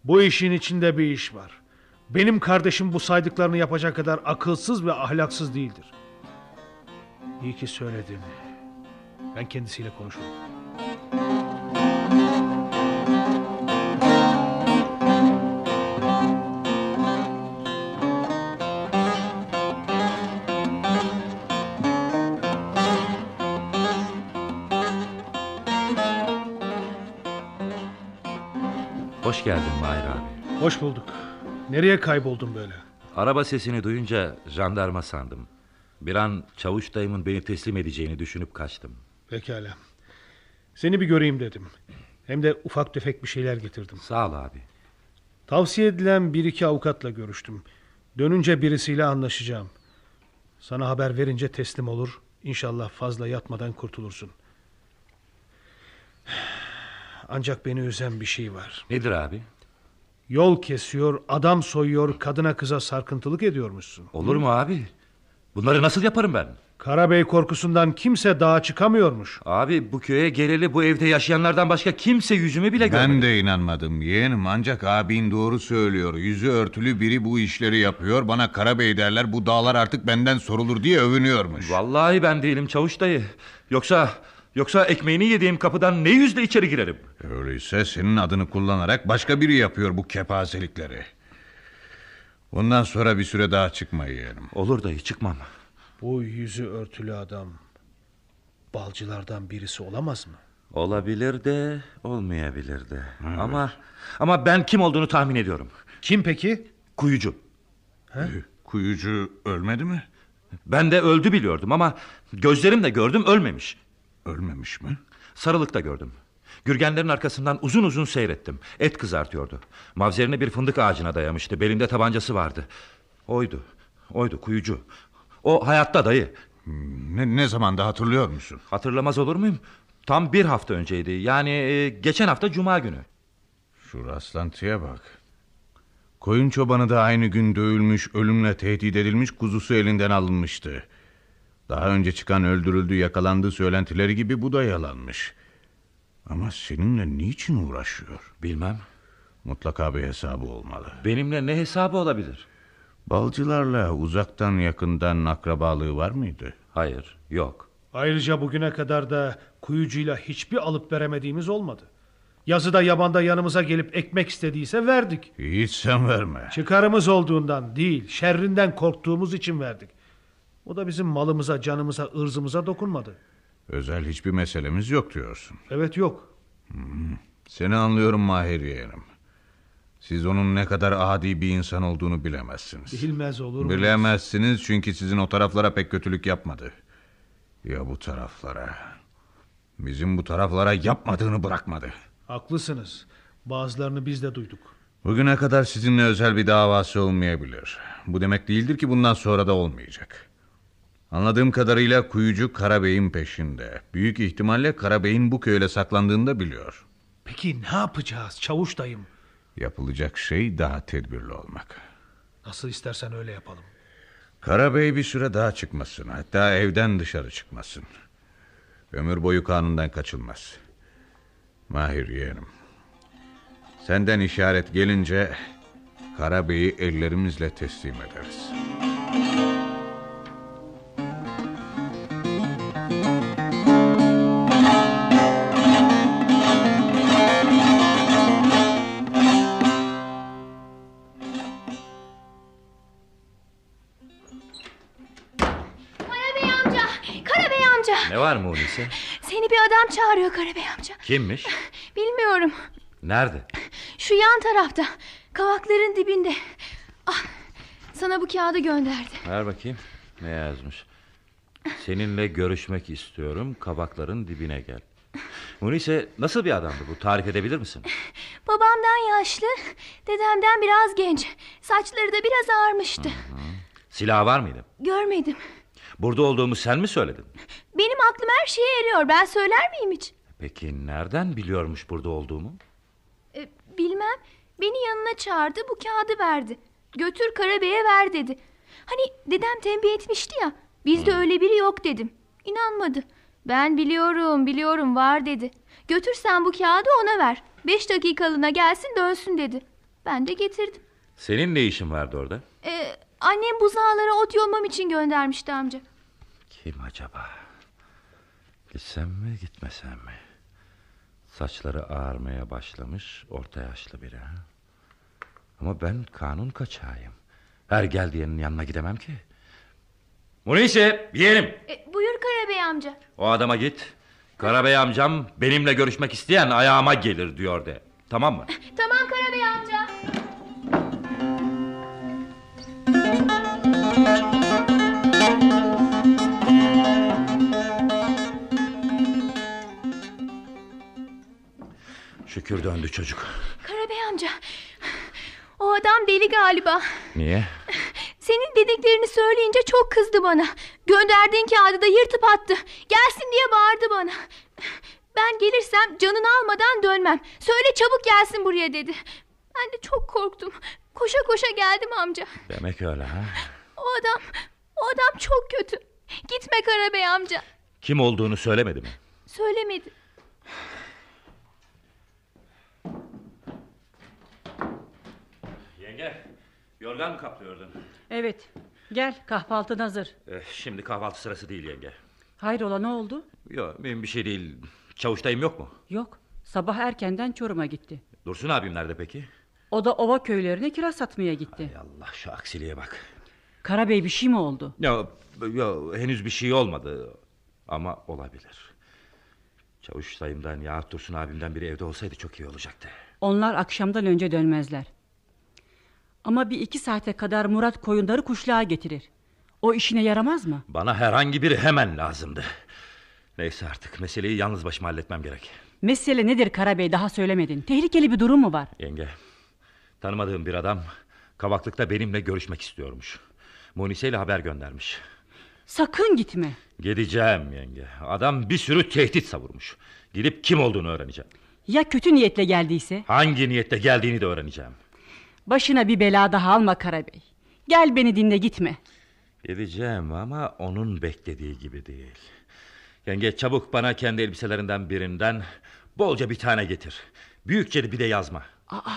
S12: Bu işin içinde bir iş var. Benim kardeşim bu saydıklarını yapacak kadar akılsız ve ahlaksız değildir. İyi ki söyledin. Ben kendisiyle konuşurum.
S4: Hoş geldin Mahir abi.
S12: Hoş bulduk. Nereye kayboldun böyle?
S4: Araba sesini duyunca jandarma sandım. Bir an çavuş dayımın beni teslim edeceğini düşünüp kaçtım.
S12: Pekala. Seni bir göreyim dedim. Hem de ufak tefek bir şeyler getirdim.
S4: Sağ ol abi.
S12: Tavsiye edilen bir iki avukatla görüştüm. Dönünce birisiyle anlaşacağım. Sana haber verince teslim olur. İnşallah fazla yatmadan kurtulursun. Ancak beni üzen bir şey var.
S4: Nedir abi?
S12: Yol kesiyor, adam soyuyor, kadına kıza sarkıntılık ediyormuşsun.
S4: Olur mu abi? Bunları nasıl yaparım ben?
S12: Karabey korkusundan kimse dağa çıkamıyormuş.
S4: Abi bu köye geleli bu evde yaşayanlardan başka kimse yüzümü bile görmedi.
S8: Ben de inanmadım yeğenim ancak abin doğru söylüyor. Yüzü örtülü biri bu işleri yapıyor. Bana Karabey derler bu dağlar artık benden sorulur diye övünüyormuş.
S4: Vallahi ben değilim çavuş dayı. Yoksa yoksa ekmeğini yediğim kapıdan ne yüzle içeri girerim?
S8: Öyleyse senin adını kullanarak başka biri yapıyor bu kepazelikleri. Bundan sonra bir süre daha çıkma yeğenim.
S4: Olur dayı çıkmam.
S12: Bu yüzü örtülü adam balcılardan birisi olamaz mı?
S4: Olabilir de olmayabilir de. Ama ama ben kim olduğunu tahmin ediyorum.
S12: Kim peki?
S4: Kuyucu.
S8: He? Kuyucu ölmedi mi?
S4: Ben de öldü biliyordum ama gözlerimle gördüm ölmemiş.
S8: Ölmemiş mi?
S4: Sarılıkta gördüm. Gürgenlerin arkasından uzun uzun seyrettim. Et kızartıyordu. Mavzerini bir fındık ağacına dayamıştı. Belinde tabancası vardı. Oydu. Oydu kuyucu. O hayatta dayı.
S8: Ne, ne zamanda hatırlıyor musun?
S4: Hatırlamaz olur muyum? Tam bir hafta önceydi. Yani e, geçen hafta cuma günü.
S8: Şu rastlantıya bak. Koyun çobanı da aynı gün dövülmüş, ölümle tehdit edilmiş, kuzusu elinden alınmıştı. Daha önce çıkan öldürüldü, yakalandığı söylentileri gibi bu da yalanmış. Ama seninle niçin uğraşıyor?
S4: Bilmem.
S8: Mutlaka bir hesabı olmalı.
S4: Benimle ne hesabı olabilir?
S8: Balcılarla uzaktan yakından akrabalığı var mıydı?
S4: Hayır, yok.
S12: Ayrıca bugüne kadar da kuyucuyla hiçbir alıp veremediğimiz olmadı. Yazıda yabanda yanımıza gelip ekmek istediyse verdik.
S8: Hiç sen verme.
S12: Çıkarımız olduğundan değil, şerrinden korktuğumuz için verdik. O da bizim malımıza, canımıza, ırzımıza dokunmadı.
S8: Özel hiçbir meselemiz yok diyorsun.
S12: Evet yok.
S8: Hmm. Seni anlıyorum Mahir yeğenim. Siz onun ne kadar adi bir insan olduğunu bilemezsiniz.
S12: Bilmez olur mu?
S8: Bilemezsiniz çünkü sizin o taraflara pek kötülük yapmadı. Ya bu taraflara? Bizim bu taraflara yapmadığını bırakmadı.
S12: Haklısınız. Bazılarını biz de duyduk.
S8: Bugüne kadar sizinle özel bir davası olmayabilir. Bu demek değildir ki bundan sonra da olmayacak. Anladığım kadarıyla kuyucu Karabey'in peşinde. Büyük ihtimalle Karabey'in bu köyle saklandığını da biliyor.
S12: Peki ne yapacağız çavuş dayım?
S8: Yapılacak şey daha tedbirli olmak.
S12: Nasıl istersen öyle yapalım.
S8: Karabey bir süre daha çıkmasın. Hatta evden dışarı çıkmasın. Ömür boyu kanundan kaçılmaz. Mahir yeğenim. Senden işaret gelince Karabey'i ellerimizle teslim ederiz.
S4: Var Munise?
S13: Seni bir adam çağırıyor Karabey amca.
S4: Kimmiş?
S13: Bilmiyorum.
S4: Nerede?
S13: Şu yan tarafta. Kavakların dibinde. Ah, sana bu kağıdı gönderdi.
S4: Ver bakayım. Ne yazmış? Seninle görüşmek istiyorum. Kabakların dibine gel. Munise nasıl bir adamdı bu? Tarif edebilir misin?
S13: Babamdan yaşlı, dedemden biraz genç. Saçları da biraz ağarmıştı.
S4: Silah var mıydı?
S13: Görmedim.
S4: Burada olduğumu sen mi söyledin?
S13: Benim aklım her şeye eriyor. Ben söyler miyim hiç?
S4: Peki nereden biliyormuş burada olduğumu?
S13: E, bilmem. Beni yanına çağırdı, bu kağıdı verdi. Götür Karabey'e ver dedi. Hani dedem tembih etmişti ya. Bizde öyle biri yok dedim. İnanmadı. Ben biliyorum, biliyorum var dedi. Götür sen bu kağıdı ona ver. Beş dakikalığına gelsin dönsün dedi. Ben de getirdim.
S4: Senin ne işin vardı orada?
S13: Ee, annem buzağlara ot yolmam için göndermişti amca.
S4: Kim acaba? Gitsem mi gitmesem mi? Saçları ağarmaya başlamış orta yaşlı biri. ha? Ama ben kanun kaçağıyım. Her geldiğinin yanına gidemem ki. Munise yeğenim.
S13: E, buyur Karabey amca.
S4: O adama git. Karabey amcam benimle görüşmek isteyen ayağıma gelir diyor de. Tamam mı?
S13: Tamam
S4: Şükür döndü çocuk.
S13: Karabey amca. O adam deli galiba.
S4: Niye?
S13: Senin dediklerini söyleyince çok kızdı bana. Gönderdiğin kağıdı da yırtıp attı. Gelsin diye bağırdı bana. Ben gelirsem canını almadan dönmem. Söyle çabuk gelsin buraya dedi. Ben de çok korktum. Koşa koşa geldim amca.
S4: Demek öyle ha.
S13: O adam, o adam çok kötü. Gitme Karabey amca.
S4: Kim olduğunu söylemedi mi?
S13: Söylemedi.
S4: Yenge, yorgan mı kaplıyordun?
S11: Evet. Gel kahvaltın hazır.
S4: Eh, şimdi kahvaltı sırası değil yenge.
S11: Hayrola ne oldu?
S4: Yok mühim bir şey değil. Çavuştayım yok mu?
S11: Yok. Sabah erkenden Çorum'a gitti.
S4: Dursun abim nerede peki?
S11: O da ova köylerine kiraz satmaya gitti.
S4: Allah şu aksiliğe bak.
S11: Karabey bir şey mi oldu?
S4: Ya, ya henüz bir şey olmadı. Ama olabilir. Çavuş dayımdan ya Dursun abimden biri evde olsaydı çok iyi olacaktı.
S11: Onlar akşamdan önce dönmezler. Ama bir iki saate kadar Murat koyunları kuşluğa getirir. O işine yaramaz mı?
S4: Bana herhangi biri hemen lazımdı. Neyse artık meseleyi yalnız başıma halletmem gerek.
S11: Mesele nedir Karabey daha söylemedin. Tehlikeli bir durum mu var?
S4: Yenge, tanımadığım bir adam Kavaklık'ta benimle görüşmek istiyormuş. Munise ile haber göndermiş.
S11: Sakın gitme.
S4: Gideceğim yenge. Adam bir sürü tehdit savurmuş. Gidip kim olduğunu öğreneceğim.
S11: Ya kötü niyetle geldiyse?
S4: Hangi niyette geldiğini de öğreneceğim.
S11: Başına bir bela daha alma Karabey. Gel beni dinle gitme.
S4: Gideceğim ama onun beklediği gibi değil. Yenge çabuk bana kendi elbiselerinden birinden bolca bir tane getir. Büyükçe bir de yazma.
S11: Aa,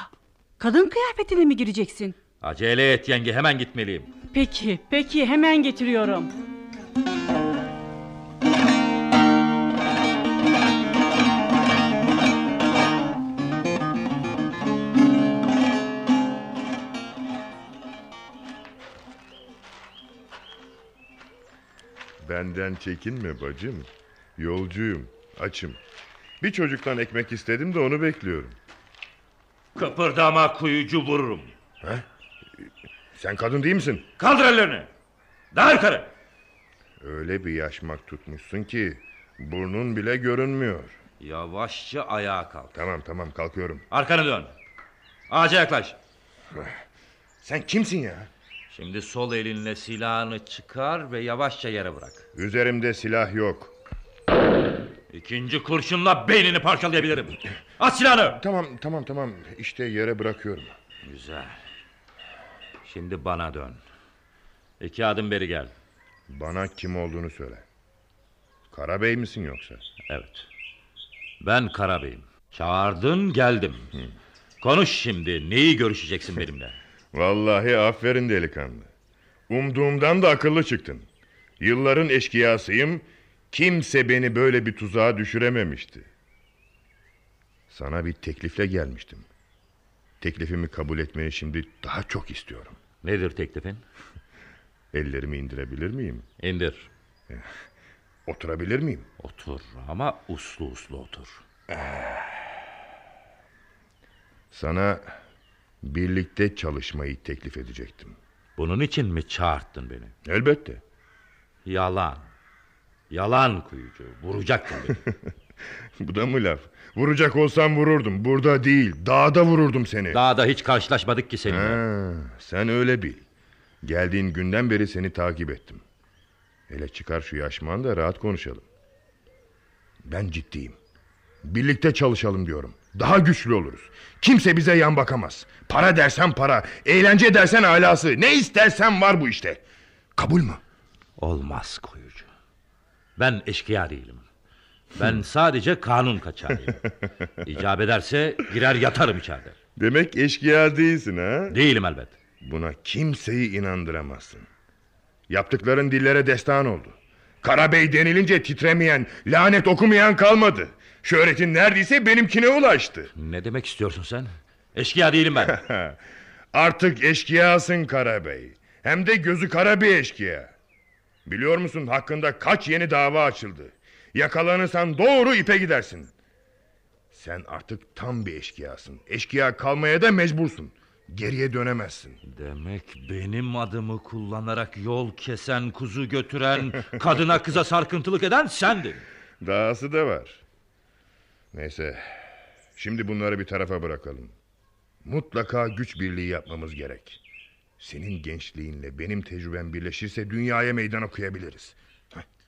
S11: kadın kıyafetine mi gireceksin?
S4: Acele et yenge hemen gitmeliyim.
S11: Peki, peki hemen getiriyorum.
S14: Benden çekinme bacım. Yolcuyum, açım. Bir çocuktan ekmek istedim de onu bekliyorum.
S4: Kıpırdama kuyucu vururum.
S14: He? Sen kadın değil misin?
S4: Kaldır ellerini. Daha yukarı.
S14: Öyle bir yaşmak tutmuşsun ki burnun bile görünmüyor.
S4: Yavaşça ayağa kalk.
S14: Tamam tamam kalkıyorum.
S4: Arkanı dön. Ağaca yaklaş.
S14: Sen kimsin ya?
S4: Şimdi sol elinle silahını çıkar ve yavaşça yere bırak.
S14: Üzerimde silah yok.
S4: İkinci kurşunla beynini parçalayabilirim. At silahını.
S14: Tamam tamam tamam işte yere bırakıyorum.
S4: Güzel. Şimdi bana dön. İki adım beri gel.
S14: Bana kim olduğunu söyle. Karabey misin yoksa?
S4: Evet. Ben Karabey'im. Çağırdın geldim. Konuş şimdi. Neyi görüşeceksin benimle?
S14: Vallahi aferin delikanlı. Umduğumdan da akıllı çıktın. Yılların eşkıyasıyım. Kimse beni böyle bir tuzağa düşürememişti. Sana bir teklifle gelmiştim. Teklifimi kabul etmeyi şimdi daha çok istiyorum.
S4: Nedir teklifin?
S14: Ellerimi indirebilir miyim?
S4: İndir.
S14: Oturabilir miyim?
S4: Otur ama uslu uslu otur.
S14: Sana birlikte çalışmayı teklif edecektim.
S4: Bunun için mi çağırttın beni?
S14: Elbette.
S4: Yalan. Yalan kuyucu. Vuracaktın beni.
S14: Bu da mı laf? Vuracak olsam vururdum. Burada değil, dağda vururdum seni.
S4: Dağda hiç karşılaşmadık ki seninle.
S14: Ha, sen öyle bil. Geldiğin günden beri seni takip ettim. Hele çıkar şu yaşman da rahat konuşalım. Ben ciddiyim. Birlikte çalışalım diyorum. Daha güçlü oluruz. Kimse bize yan bakamaz. Para dersen para, eğlence dersen alası. Ne istersen var bu işte. Kabul mü?
S4: Olmaz kuyucu. Ben eşkıya değilim. Ben sadece kanun kaçağıyım. İcap ederse girer yatarım içeride.
S14: Demek eşkıya değilsin ha?
S4: Değilim elbet.
S14: Buna kimseyi inandıramazsın. Yaptıkların dillere destan oldu. Karabey denilince titremeyen, lanet okumayan kalmadı. Şöhretin neredeyse benimkine ulaştı.
S4: Ne demek istiyorsun sen? Eşkıya değilim ben.
S14: Artık eşkıyasın Karabey. Hem de gözü kara bir eşkıya. Biliyor musun hakkında kaç yeni dava açıldı. Yakalanırsan doğru ipe gidersin. Sen artık tam bir eşkıyasın. Eşkıya kalmaya da mecbursun. Geriye dönemezsin.
S4: Demek benim adımı kullanarak yol kesen, kuzu götüren, kadına kıza sarkıntılık eden sendin.
S14: Dahası da var. Neyse. Şimdi bunları bir tarafa bırakalım. Mutlaka güç birliği yapmamız gerek. Senin gençliğinle benim tecrübem birleşirse dünyaya meydan okuyabiliriz.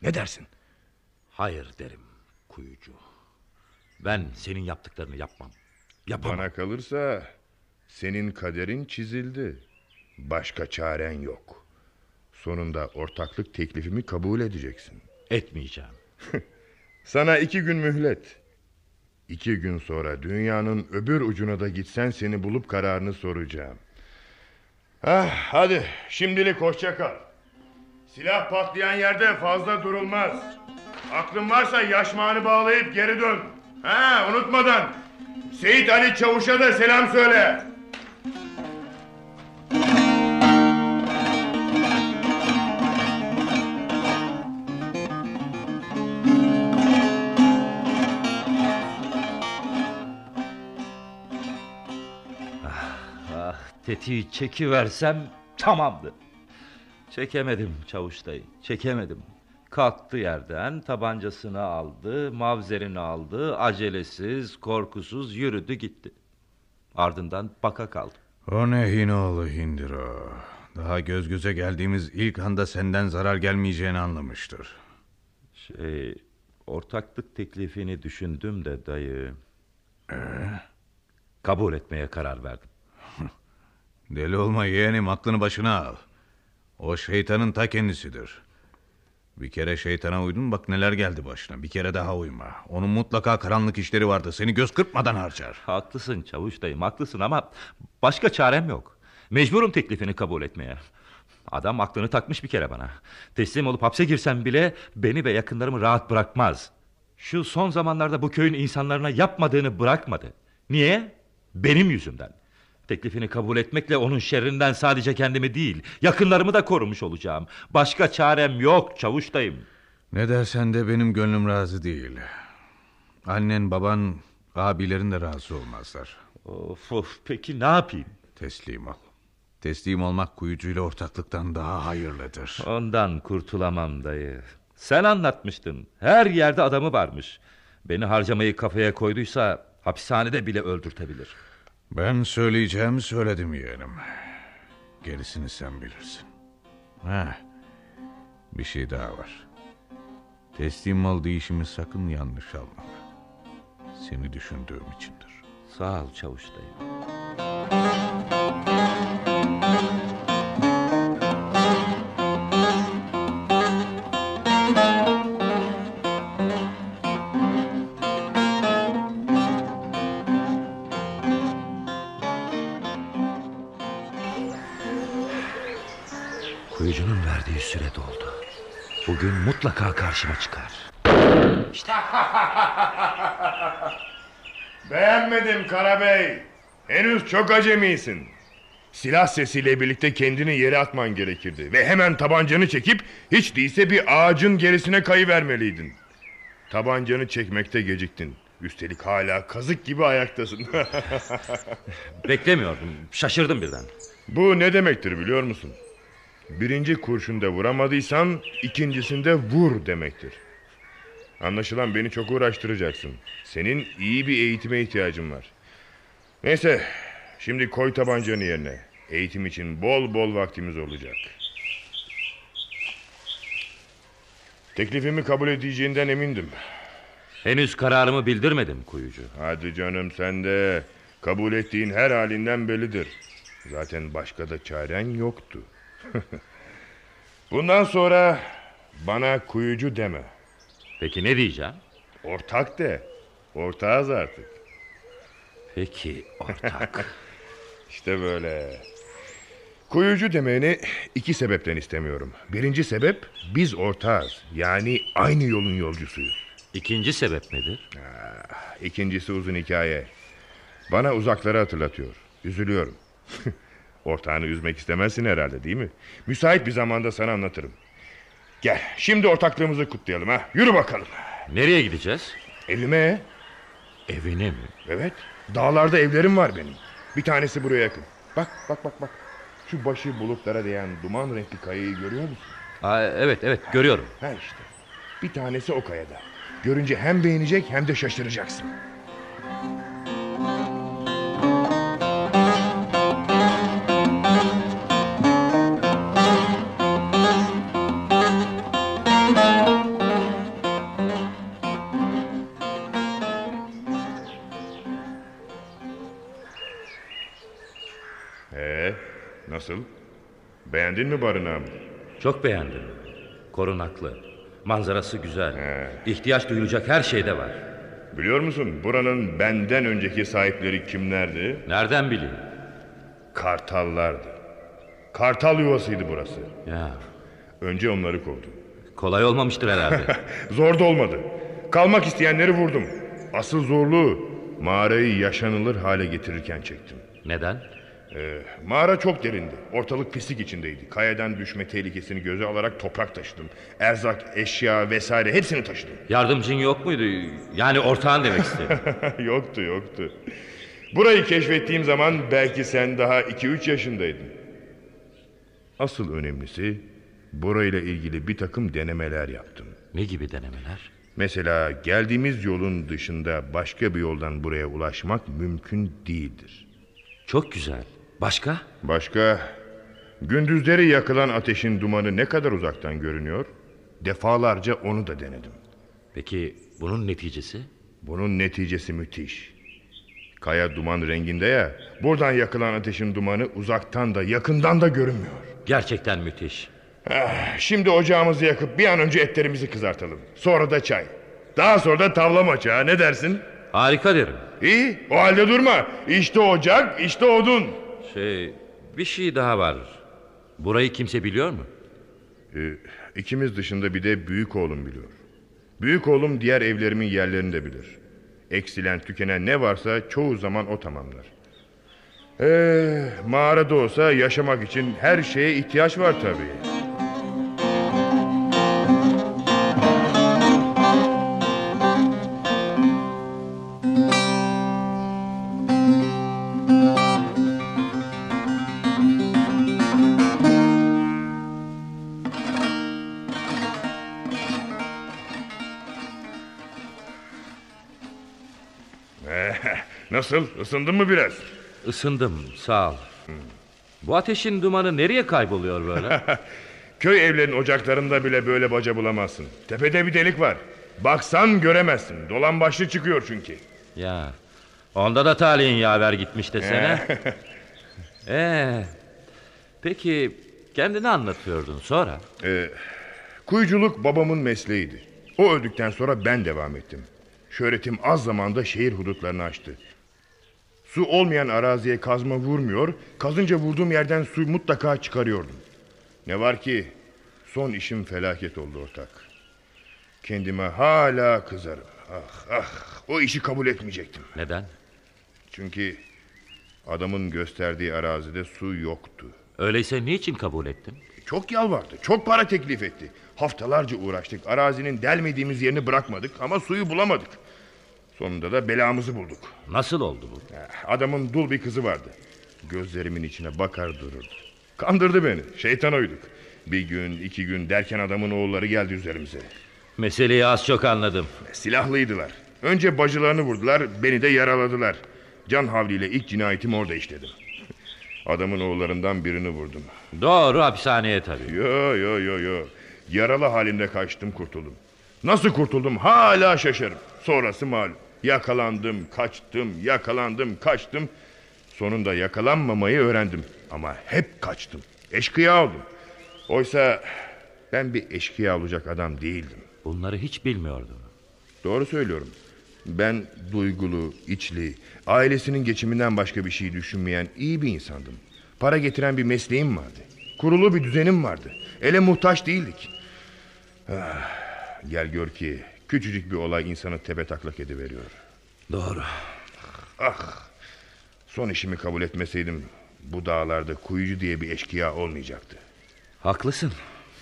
S14: Ne dersin?
S4: Hayır derim kuyucu. Ben senin yaptıklarını yapmam. Yapamam.
S14: Bana kalırsa senin kaderin çizildi. Başka çaren yok. Sonunda ortaklık teklifimi kabul edeceksin.
S4: Etmeyeceğim.
S14: Sana iki gün mühlet. İki gün sonra dünyanın öbür ucuna da gitsen seni bulup kararını soracağım. Ah, hadi şimdilik hoşça kal. Silah patlayan yerde fazla durulmaz. Aklın varsa yaşmağını bağlayıp geri dön. Ha unutmadan. Seyit Ali Çavuş'a da selam söyle.
S4: Ah, tetiği çekiversem tamamdı. Çekemedim çavuş dayı, çekemedim. Kalktı yerden, tabancasını aldı, mavzerini aldı, acelesiz, korkusuz yürüdü gitti. Ardından baka kaldım.
S8: O ne hinoğlu hindir o. Daha göz göze geldiğimiz ilk anda senden zarar gelmeyeceğini anlamıştır.
S4: Şey, ortaklık teklifini düşündüm de dayı.
S8: Ee?
S4: Kabul etmeye karar verdim.
S8: Deli olma yeğenim aklını başına al. O şeytanın ta kendisidir. Bir kere şeytana uydun bak neler geldi başına. Bir kere daha uyma. Onun mutlaka karanlık işleri vardı. Seni göz kırpmadan harcar.
S4: Haklısın çavuş dayım haklısın ama başka çarem yok. Mecburum teklifini kabul etmeye. Adam aklını takmış bir kere bana. Teslim olup hapse girsem bile beni ve yakınlarımı rahat bırakmaz. Şu son zamanlarda bu köyün insanlarına yapmadığını bırakmadı. Niye? Benim yüzümden. Teklifini kabul etmekle onun şerrinden sadece kendimi değil, yakınlarımı da korumuş olacağım. Başka çarem yok çavuş dayım.
S8: Ne dersen de benim gönlüm razı değil. Annen, baban, abilerin de razı olmazlar.
S4: Of of peki ne yapayım?
S8: Teslim ol. Teslim olmak kuyucuyla ortaklıktan daha hayırlıdır.
S4: Ondan kurtulamam dayı. Sen anlatmıştın. Her yerde adamı varmış. Beni harcamayı kafaya koyduysa hapishanede bile öldürtebilir.
S8: Ben söyleyeceğimi söyledim yeğenim. Gerisini sen bilirsin. Ha, bir şey daha var. Teslim ol değişimi sakın yanlış alma. Seni düşündüğüm içindir.
S4: Sağ ol çavuş dayı. Bugün mutlaka karşıma çıkar.
S14: İşte. Beğenmedim Karabey. Henüz çok acemisin. Silah sesiyle birlikte kendini yere atman gerekirdi. Ve hemen tabancanı çekip hiç değilse bir ağacın gerisine kayıvermeliydin. Tabancanı çekmekte geciktin. Üstelik hala kazık gibi ayaktasın.
S4: Beklemiyordum. Şaşırdım birden.
S14: Bu ne demektir biliyor musun? Birinci kurşunda vuramadıysan ikincisinde vur demektir. Anlaşılan beni çok uğraştıracaksın. Senin iyi bir eğitime ihtiyacın var. Neyse şimdi koy tabancanı yerine. Eğitim için bol bol vaktimiz olacak. Teklifimi kabul edeceğinden emindim.
S4: Henüz kararımı bildirmedim kuyucu.
S14: Hadi canım sen de. Kabul ettiğin her halinden bellidir. Zaten başka da çaren yoktu. Bundan sonra bana kuyucu deme.
S4: Peki ne diyeceğim?
S14: Ortak de. Ortağız artık.
S4: Peki ortak.
S14: işte böyle. Kuyucu demeni iki sebepten istemiyorum. Birinci sebep biz ortağız. Yani aynı yolun yolcusuyuz.
S4: İkinci sebep nedir?
S14: İkincisi uzun hikaye. Bana uzakları hatırlatıyor. Üzülüyorum. Ortağını üzmek istemezsin herhalde değil mi? Müsait bir zamanda sana anlatırım. Gel şimdi ortaklığımızı kutlayalım ha. Yürü bakalım.
S4: Nereye gideceğiz?
S14: Evime.
S4: Evine mi?
S14: Evet. Dağlarda evlerim var benim. Bir tanesi buraya yakın. Bak bak bak bak. Şu başı bulutlara değen duman renkli kayayı görüyor musun?
S4: Aa, evet evet görüyorum.
S14: Ha işte. Bir tanesi o kayada. Görünce hem beğenecek hem de şaşıracaksın. Beğendin mi barınağımı?
S4: Çok beğendim. Korunaklı. Manzarası güzel. İhtiyaç duyulacak her şey de var.
S14: Biliyor musun buranın benden önceki sahipleri kimlerdi?
S4: Nereden bileyim?
S14: Kartallardı. Kartal yuvasıydı burası.
S4: Ya.
S14: Önce onları kovdum.
S4: Kolay olmamıştır herhalde.
S14: Zor da olmadı. Kalmak isteyenleri vurdum. Asıl zorluğu mağarayı yaşanılır hale getirirken çektim.
S4: Neden?
S14: Ee, mağara çok derindi. Ortalık pislik içindeydi. Kayadan düşme tehlikesini göze alarak toprak taşıdım. Erzak, eşya vesaire hepsini taşıdım.
S4: Yardımcın yok muydu? Yani ortağın demek istedim.
S14: yoktu yoktu. Burayı keşfettiğim zaman belki sen daha 2-3 yaşındaydın. Asıl önemlisi burayla ilgili bir takım denemeler yaptım.
S4: Ne gibi denemeler?
S14: Mesela geldiğimiz yolun dışında başka bir yoldan buraya ulaşmak mümkün değildir.
S4: Çok güzel. Başka?
S14: Başka? Gündüzleri yakılan ateşin dumanı ne kadar uzaktan görünüyor? Defalarca onu da denedim.
S4: Peki bunun neticesi?
S14: Bunun neticesi müthiş. Kaya duman renginde ya. Buradan yakılan ateşin dumanı uzaktan da yakından da görünmüyor.
S4: Gerçekten müthiş.
S14: Ah, şimdi ocağımızı yakıp bir an önce etlerimizi kızartalım. Sonra da çay. Daha sonra da tavla maçı ha, ne dersin?
S4: Harika derim.
S14: İyi o halde durma. İşte ocak işte odun.
S4: Şey bir şey daha var. Burayı kimse biliyor mu?
S14: Ee, ikimiz dışında bir de büyük oğlum biliyor. Büyük oğlum diğer evlerimin yerlerini de bilir. Eksilen tükenen ne varsa çoğu zaman o tamamlar. Ee, mağarada olsa yaşamak için her şeye ihtiyaç var tabii. Nasıl? Isındın mı biraz?
S4: Isındım sağ ol. Bu ateşin dumanı nereye kayboluyor böyle?
S14: Köy evlerinin ocaklarında bile böyle baca bulamazsın. Tepede bir delik var. Baksan göremezsin. Dolan başlı çıkıyor çünkü.
S4: ya onda da talihin yaver gitmiş desene. ee, peki kendini anlatıyordun sonra?
S14: Ee, kuyuculuk babamın mesleğiydi. O öldükten sonra ben devam ettim. Şöhretim az zamanda şehir hudutlarını aştı. Su olmayan araziye kazma vurmuyor, kazınca vurduğum yerden su mutlaka çıkarıyordum. Ne var ki son işim felaket oldu ortak. Kendime hala kızarım. Ah ah o işi kabul etmeyecektim.
S4: Neden?
S14: Çünkü Adamın gösterdiği arazide su yoktu.
S4: Öyleyse niçin kabul ettin?
S14: Çok yalvardı, çok para teklif etti. Haftalarca uğraştık. Arazinin delmediğimiz yerini bırakmadık ama suyu bulamadık. Sonunda da belamızı bulduk.
S4: Nasıl oldu bu?
S14: Adamın dul bir kızı vardı. Gözlerimin içine bakar dururdu. Kandırdı beni. Şeytan uyduk. Bir gün, iki gün derken adamın oğulları geldi üzerimize.
S4: Meseleyi az çok anladım.
S14: Silahlıydılar. Önce bacılarını vurdular, beni de yaraladılar. Can havliyle ilk cinayetimi orada işledim. Adamın oğullarından birini vurdum.
S4: Doğru hapishaneye tabii.
S14: Yo yo yo yo. Yaralı halimde kaçtım kurtuldum. Nasıl kurtuldum hala şaşarım. Sonrası malum. Yakalandım, kaçtım, yakalandım, kaçtım. Sonunda yakalanmamayı öğrendim. Ama hep kaçtım. Eşkıya oldum. Oysa ben bir eşkıya olacak adam değildim.
S4: Bunları hiç bilmiyordum.
S14: Doğru söylüyorum. Ben duygulu, içli, ailesinin geçiminden başka bir şey düşünmeyen iyi bir insandım. Para getiren bir mesleğim vardı. Kurulu bir düzenim vardı. Ele muhtaç değildik. Ah, gel gör ki küçücük bir olay insanı tepe taklak ediveriyor.
S4: Doğru.
S14: Ah, son işimi kabul etmeseydim bu dağlarda kuyucu diye bir eşkıya olmayacaktı.
S4: Haklısın.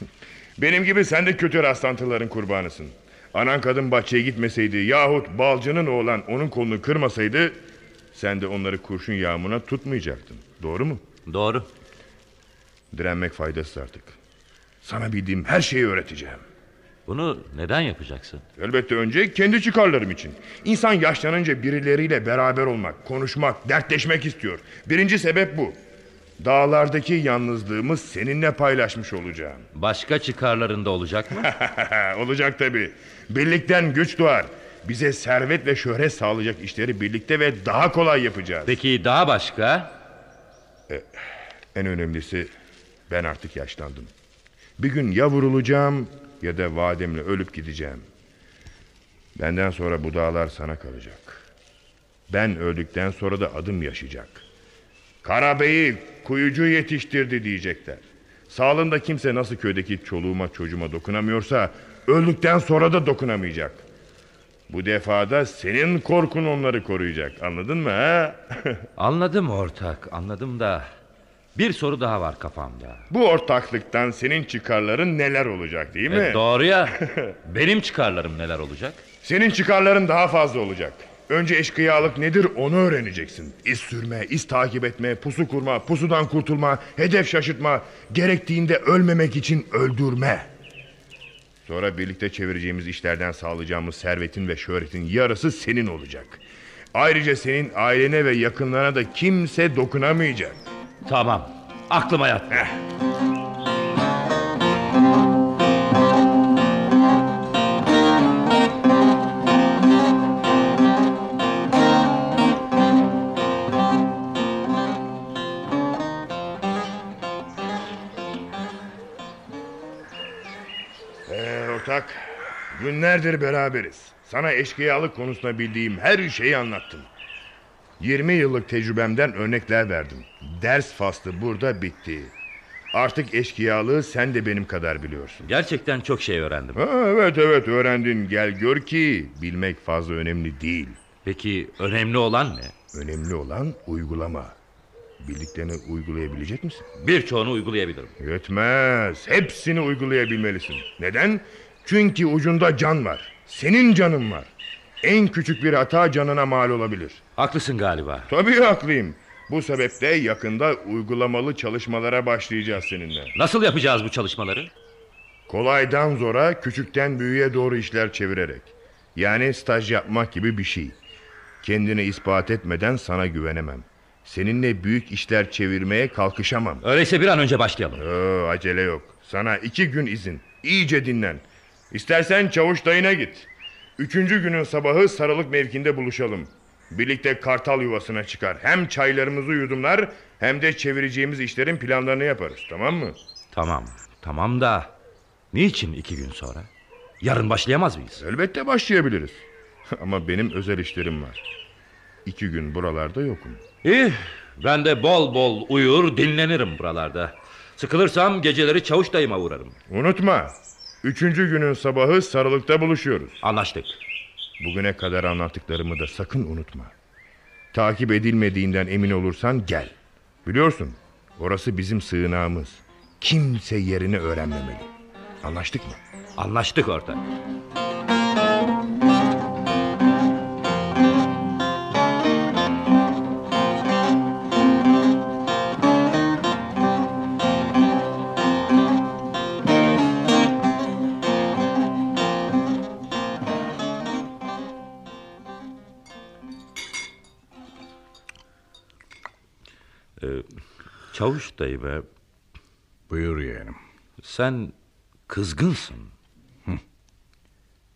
S14: Benim gibi sen de kötü rastlantıların kurbanısın. Anan kadın bahçeye gitmeseydi yahut balcının oğlan onun kolunu kırmasaydı... ...sen de onları kurşun yağmuruna tutmayacaktın. Doğru mu?
S4: Doğru.
S14: Direnmek faydasız artık. Sana bildiğim her şeyi öğreteceğim.
S4: Bunu neden yapacaksın?
S14: Elbette önce kendi çıkarlarım için. İnsan yaşlanınca birileriyle beraber olmak, konuşmak, dertleşmek istiyor. Birinci sebep bu. Dağlardaki yalnızlığımı seninle paylaşmış olacağım.
S4: Başka çıkarlarında olacak mı?
S14: olacak tabii. Birlikten güç doğar. Bize servet ve şöhret sağlayacak işleri birlikte ve daha kolay yapacağız.
S4: Peki daha başka?
S14: Ee, en önemlisi ben artık yaşlandım. Bir gün ya vurulacağım ya da vademle ölüp gideceğim. Benden sonra bu dağlar sana kalacak. Ben öldükten sonra da adım yaşayacak. Karabey'i kuyucu yetiştirdi diyecekler. Sağlığında kimse nasıl köydeki çoluğuma çocuğuma dokunamıyorsa öldükten sonra da dokunamayacak. Bu defada senin korkun onları koruyacak. Anladın mı ha?
S4: anladım ortak, anladım da bir soru daha var kafamda.
S14: Bu ortaklıktan senin çıkarların neler olacak değil mi?
S4: E, doğru ya. Benim çıkarlarım neler olacak?
S14: Senin çıkarların daha fazla olacak. Önce eşkıyalık nedir onu öğreneceksin. İz sürme, iz takip etme, pusu kurma, pusudan kurtulma, hedef şaşırtma, gerektiğinde ölmemek için öldürme. Sonra birlikte çevireceğimiz işlerden sağlayacağımız servetin ve şöhretin yarısı senin olacak. Ayrıca senin ailene ve yakınlarına da kimse dokunamayacak.
S4: Tamam. Aklıma yattı.
S14: Ee, ortak, günlerdir beraberiz. Sana eşkıyalık konusunda bildiğim her şeyi anlattım. 20 yıllık tecrübemden örnekler verdim. Ders faslı burada bitti. Artık eşkıyalığı sen de benim kadar biliyorsun.
S4: Gerçekten çok şey öğrendim.
S14: Ha, evet evet öğrendin. Gel gör ki bilmek fazla önemli değil.
S4: Peki önemli olan ne?
S14: Önemli olan uygulama. Bildiklerini uygulayabilecek misin?
S4: Birçoğunu uygulayabilirim.
S14: Yetmez. Hepsini uygulayabilmelisin. Neden? Çünkü ucunda can var. Senin canın var. En küçük bir hata canına mal olabilir.
S4: Haklısın galiba.
S14: Tabii haklıyım. Bu sebeple yakında uygulamalı çalışmalara başlayacağız seninle.
S4: Nasıl yapacağız bu çalışmaları?
S14: Kolaydan zora, küçükten büyüğe doğru işler çevirerek. Yani staj yapmak gibi bir şey. Kendini ispat etmeden sana güvenemem. Seninle büyük işler çevirmeye kalkışamam.
S4: Öyleyse bir an önce başlayalım.
S14: Oo, acele yok. Sana iki gün izin. İyice dinlen. İstersen çavuş dayına git. Üçüncü günün sabahı sarılık mevkinde buluşalım. Birlikte kartal yuvasına çıkar. Hem çaylarımızı yudumlar hem de çevireceğimiz işlerin planlarını yaparız. Tamam mı?
S4: Tamam. Tamam da niçin iki gün sonra? Yarın başlayamaz mıyız?
S14: Elbette başlayabiliriz. Ama benim özel işlerim var. İki gün buralarda yokum.
S4: İyi. Ben de bol bol uyur dinlenirim buralarda. Sıkılırsam geceleri çavuş dayıma uğrarım.
S14: Unutma. Üçüncü günün sabahı sarılıkta buluşuyoruz.
S4: Anlaştık.
S14: Bugüne kadar anlattıklarımı da sakın unutma. Takip edilmediğinden emin olursan gel. Biliyorsun orası bizim sığınağımız. Kimse yerini öğrenmemeli. Anlaştık mı?
S4: Anlaştık ortak. Ee, çavuş dayı be.
S8: Buyur yeğenim.
S4: Sen kızgınsın.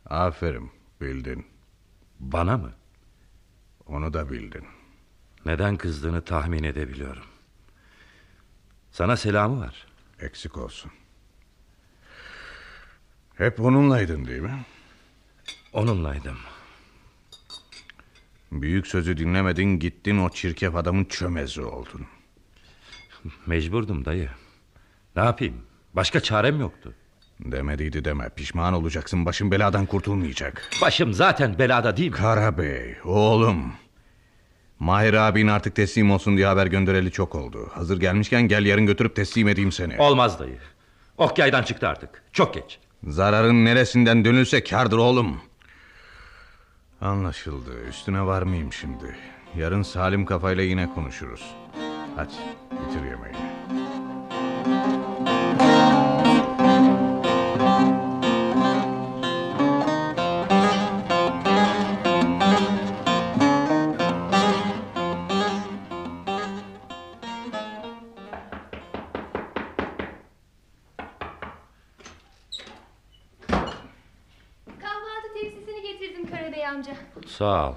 S8: Aferin bildin.
S4: Bana mı?
S8: Onu da bildin.
S4: Neden kızdığını tahmin edebiliyorum. Sana selamı var.
S8: Eksik olsun. Hep onunlaydın değil mi?
S4: Onunlaydım.
S8: Büyük sözü dinlemedin gittin o çirkef adamın çömezi oldun.
S4: Mecburdum dayı. Ne yapayım? Başka çarem yoktu.
S8: Demediydi deme pişman olacaksın başın beladan kurtulmayacak.
S4: Başım zaten belada değil mi?
S8: Karabey oğlum. Mahir abin artık teslim olsun diye haber göndereli çok oldu. Hazır gelmişken gel yarın götürüp teslim edeyim seni.
S4: Olmaz dayı. Ok yaydan çıktı artık. Çok geç.
S8: Zararın neresinden dönülse kardır oğlum. Anlaşıldı. Üstüne varmayayım şimdi. Yarın salim kafayla yine konuşuruz. Hadi bitir yemeğini.
S4: Sağ ol.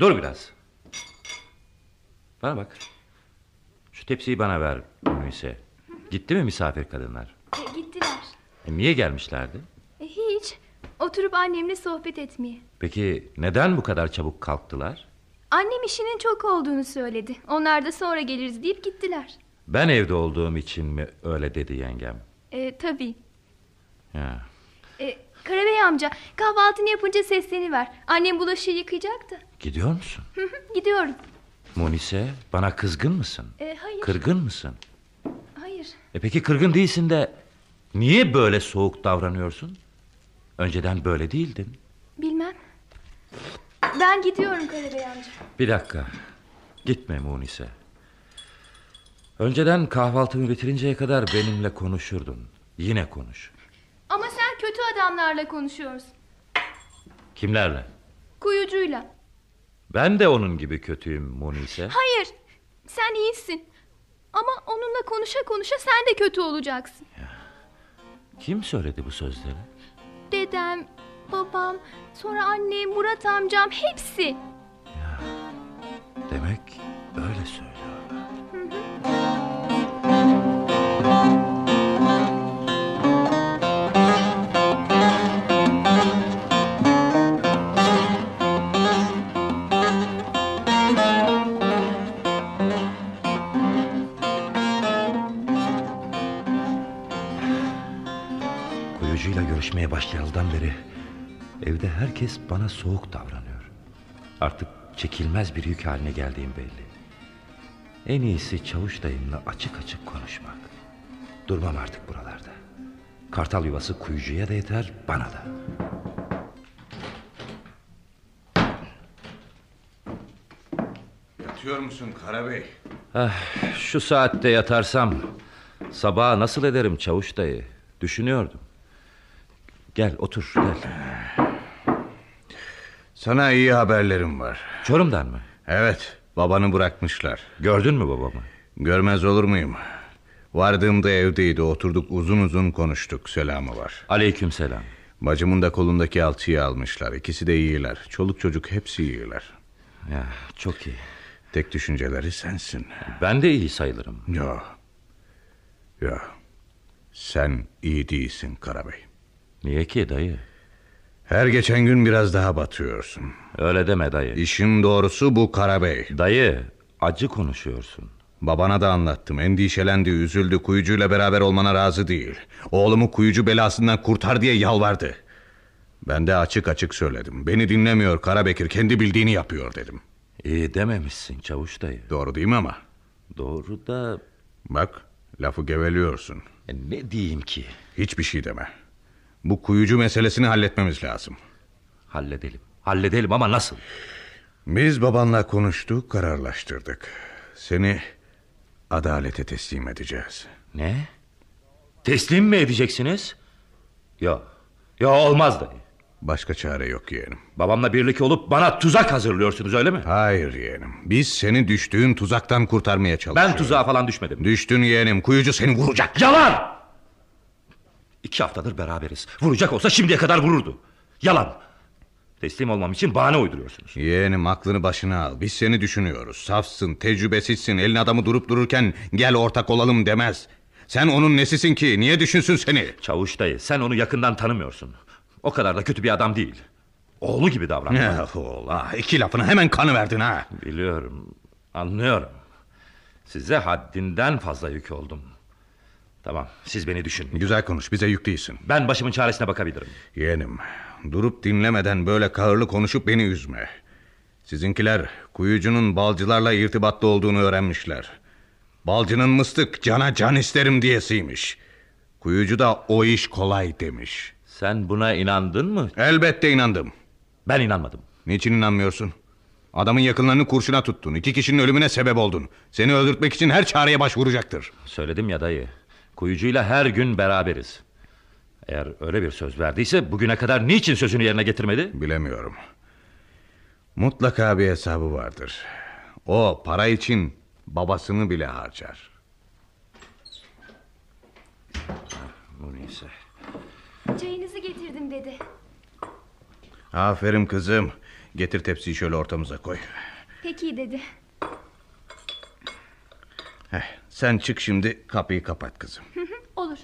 S4: Dur biraz. Bana bak. Şu tepsiyi bana ver Nuyse. Gitti mi misafir kadınlar?
S13: E, gittiler.
S4: E, niye gelmişlerdi?
S13: E, hiç. Oturup annemle sohbet etmeye.
S4: Peki neden bu kadar çabuk kalktılar?
S13: Annem işinin çok olduğunu söyledi. Onlar da sonra geliriz deyip gittiler.
S4: Ben evde olduğum için mi öyle dedi yengem?
S13: E, tabii.
S4: Ya.
S13: E, Karabey amca kahvaltını yapınca sesleniver. Annem bulaşığı yıkayacaktı.
S4: Gidiyor musun?
S13: Gidiyorum.
S4: Munise bana kızgın mısın?
S13: E, hayır.
S4: Kırgın mısın?
S13: Hayır.
S4: E peki kırgın değilsin de niye böyle soğuk davranıyorsun? Önceden böyle değildin.
S13: Bilmem. Ben gidiyorum Karabey amca.
S4: Bir dakika. Gitme Munise. Önceden kahvaltımı bitirinceye kadar benimle konuşurdun. Yine konuş.
S13: Adamlarla konuşuyorsun.
S4: Kimlerle?
S13: Kuyucuyla.
S4: Ben de onun gibi kötüyüm Munise.
S13: Hayır. Sen iyisin. Ama onunla konuşa konuşa sen de kötü olacaksın.
S4: Kim söyledi bu sözleri?
S13: Dedem, babam, sonra annem, Murat amcam hepsi.
S4: Görüşmeye başlayalıdan beri evde herkes bana soğuk davranıyor. Artık çekilmez bir yük haline geldiğim belli. En iyisi çavuş dayımla açık açık konuşmak. Durmam artık buralarda. Kartal yuvası kuyucuya da yeter bana da.
S8: Yatıyor musun Karabey?
S4: Ah, şu saatte yatarsam sabaha nasıl ederim çavuş dayı? Düşünüyordum. Gel otur gel.
S8: Sana iyi haberlerim var.
S4: Çorum'dan mı?
S8: Evet babanı bırakmışlar.
S4: Gördün mü babamı?
S8: Görmez olur muyum? Vardığımda evdeydi oturduk uzun uzun konuştuk selamı var.
S4: Aleyküm selam.
S8: Bacımın da kolundaki alçıyı almışlar. İkisi de iyiler. Çoluk çocuk hepsi iyiler.
S4: Ya çok iyi.
S8: Tek düşünceleri sensin.
S4: Ben de iyi sayılırım.
S8: Yo. Yo. Sen iyi değilsin Karabey.
S4: Niye ki dayı?
S8: Her geçen gün biraz daha batıyorsun.
S4: Öyle deme dayı.
S8: İşin doğrusu bu Karabey.
S4: Dayı acı konuşuyorsun.
S8: Babana da anlattım. Endişelendi, üzüldü. Kuyucuyla beraber olmana razı değil. Oğlumu kuyucu belasından kurtar diye yalvardı. Ben de açık açık söyledim. Beni dinlemiyor Karabekir kendi bildiğini yapıyor dedim.
S4: İyi dememişsin çavuş dayı.
S8: Doğru değil mi ama?
S4: Doğru da...
S8: Bak lafı geveliyorsun.
S4: E ne diyeyim ki?
S8: Hiçbir şey deme. Bu kuyucu meselesini halletmemiz lazım.
S4: Halledelim. Halledelim ama nasıl?
S8: Biz babanla konuştuk, kararlaştırdık. Seni adalete teslim edeceğiz.
S4: Ne? Teslim mi edeceksiniz? Yok. Yok olmaz dayı.
S8: Başka çare yok yeğenim.
S4: Babamla birlik olup bana tuzak hazırlıyorsunuz öyle mi?
S8: Hayır yeğenim. Biz seni düştüğün tuzaktan kurtarmaya çalışıyoruz.
S4: Ben tuzağa falan düşmedim.
S8: Düştün yeğenim. Kuyucu seni vuracak.
S4: Yalan! İki haftadır beraberiz. Vuracak olsa şimdiye kadar vururdu. Yalan. Teslim olmam için bahane uyduruyorsunuz.
S8: Yeğenim aklını başına al. Biz seni düşünüyoruz. Safsın, tecrübesizsin. Elin adamı durup dururken gel ortak olalım demez. Sen onun nesisin ki? Niye düşünsün seni?
S4: Çavuş dayı sen onu yakından tanımıyorsun. O kadar da kötü bir adam değil. Oğlu gibi davranıyor.
S8: Ya oğla iki lafını hemen kanı verdin ha.
S4: Biliyorum. Anlıyorum. Size haddinden fazla yük oldum. Tamam siz beni düşünün.
S8: Güzel konuş bize yük değilsin.
S4: Ben başımın çaresine bakabilirim.
S8: Yeğenim durup dinlemeden böyle kahırlı konuşup beni üzme. Sizinkiler kuyucunun balcılarla irtibatlı olduğunu öğrenmişler. Balcının mıstık cana can isterim diyesiymiş. Kuyucu da o iş kolay demiş.
S4: Sen buna inandın mı?
S8: Elbette inandım.
S4: Ben inanmadım.
S8: Niçin inanmıyorsun? Adamın yakınlarını kurşuna tuttun. İki kişinin ölümüne sebep oldun. Seni öldürtmek için her çareye başvuracaktır.
S4: Söyledim ya dayı. Kuyucuyla her gün beraberiz. Eğer öyle bir söz verdiyse bugüne kadar niçin sözünü yerine getirmedi?
S8: Bilemiyorum. Mutlaka bir hesabı vardır. O para için babasını bile harcar.
S4: Bu neyse.
S13: Çayınızı getirdim dedi.
S8: Aferin kızım. Getir tepsiyi şöyle ortamıza koy.
S13: Peki dedi.
S8: Heh, sen çık şimdi kapıyı kapat kızım.
S13: Olur.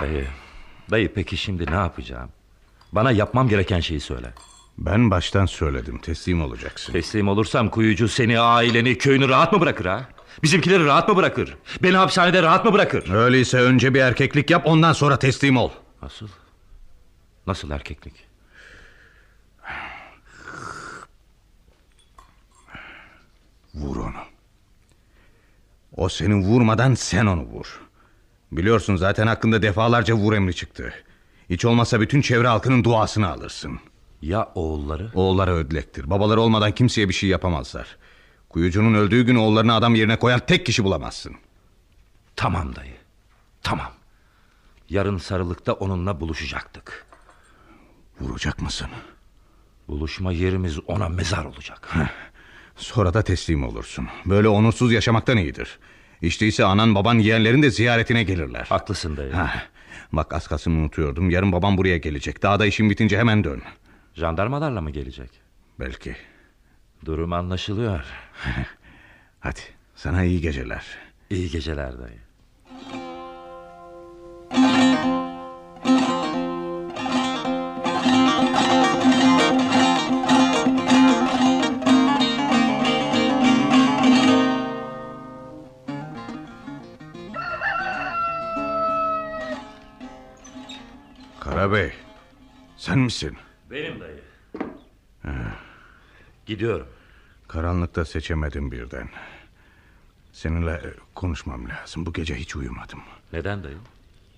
S4: Dayı, dayı peki şimdi ne yapacağım? Bana yapmam gereken şeyi söyle.
S8: Ben baştan söyledim teslim olacaksın.
S4: Teslim olursam kuyucu seni, aileni, köyünü rahat mı bırakır ha? Bizimkileri rahat mı bırakır? Beni hapishanede rahat mı bırakır?
S8: Öyleyse önce bir erkeklik yap ondan sonra teslim ol.
S4: Nasıl? Nasıl erkeklik?
S8: Vur onu. O seni vurmadan sen onu vur. Biliyorsun zaten hakkında defalarca vur emri çıktı. Hiç olmazsa bütün çevre halkının duasını alırsın.
S4: Ya oğulları?
S8: Oğulları ödlektir. Babaları olmadan kimseye bir şey yapamazlar. Kuyucunun öldüğü gün oğullarını adam yerine koyan tek kişi bulamazsın.
S4: Tamam dayı. Tamam. Yarın sarılıkta onunla buluşacaktık.
S8: Vuracak mısın?
S4: Buluşma yerimiz ona mezar olacak.
S8: Sonra da teslim olursun. Böyle onursuz yaşamaktan iyidir. İşte ise anan baban yeğenlerin de ziyaretine gelirler.
S4: Haklısın dayı.
S8: Ha, bak az kalsın unutuyordum. Yarın babam buraya gelecek. Daha da işin bitince hemen dön.
S4: Jandarmalarla mı gelecek?
S8: Belki.
S4: Durum anlaşılıyor.
S8: Hadi sana iyi geceler.
S4: İyi geceler dayı.
S8: Karabey sen misin?
S4: Benim dayı. Gidiyorum.
S8: Karanlıkta seçemedim birden. Seninle e, konuşmam lazım. Bu gece hiç uyumadım.
S4: Neden dayı?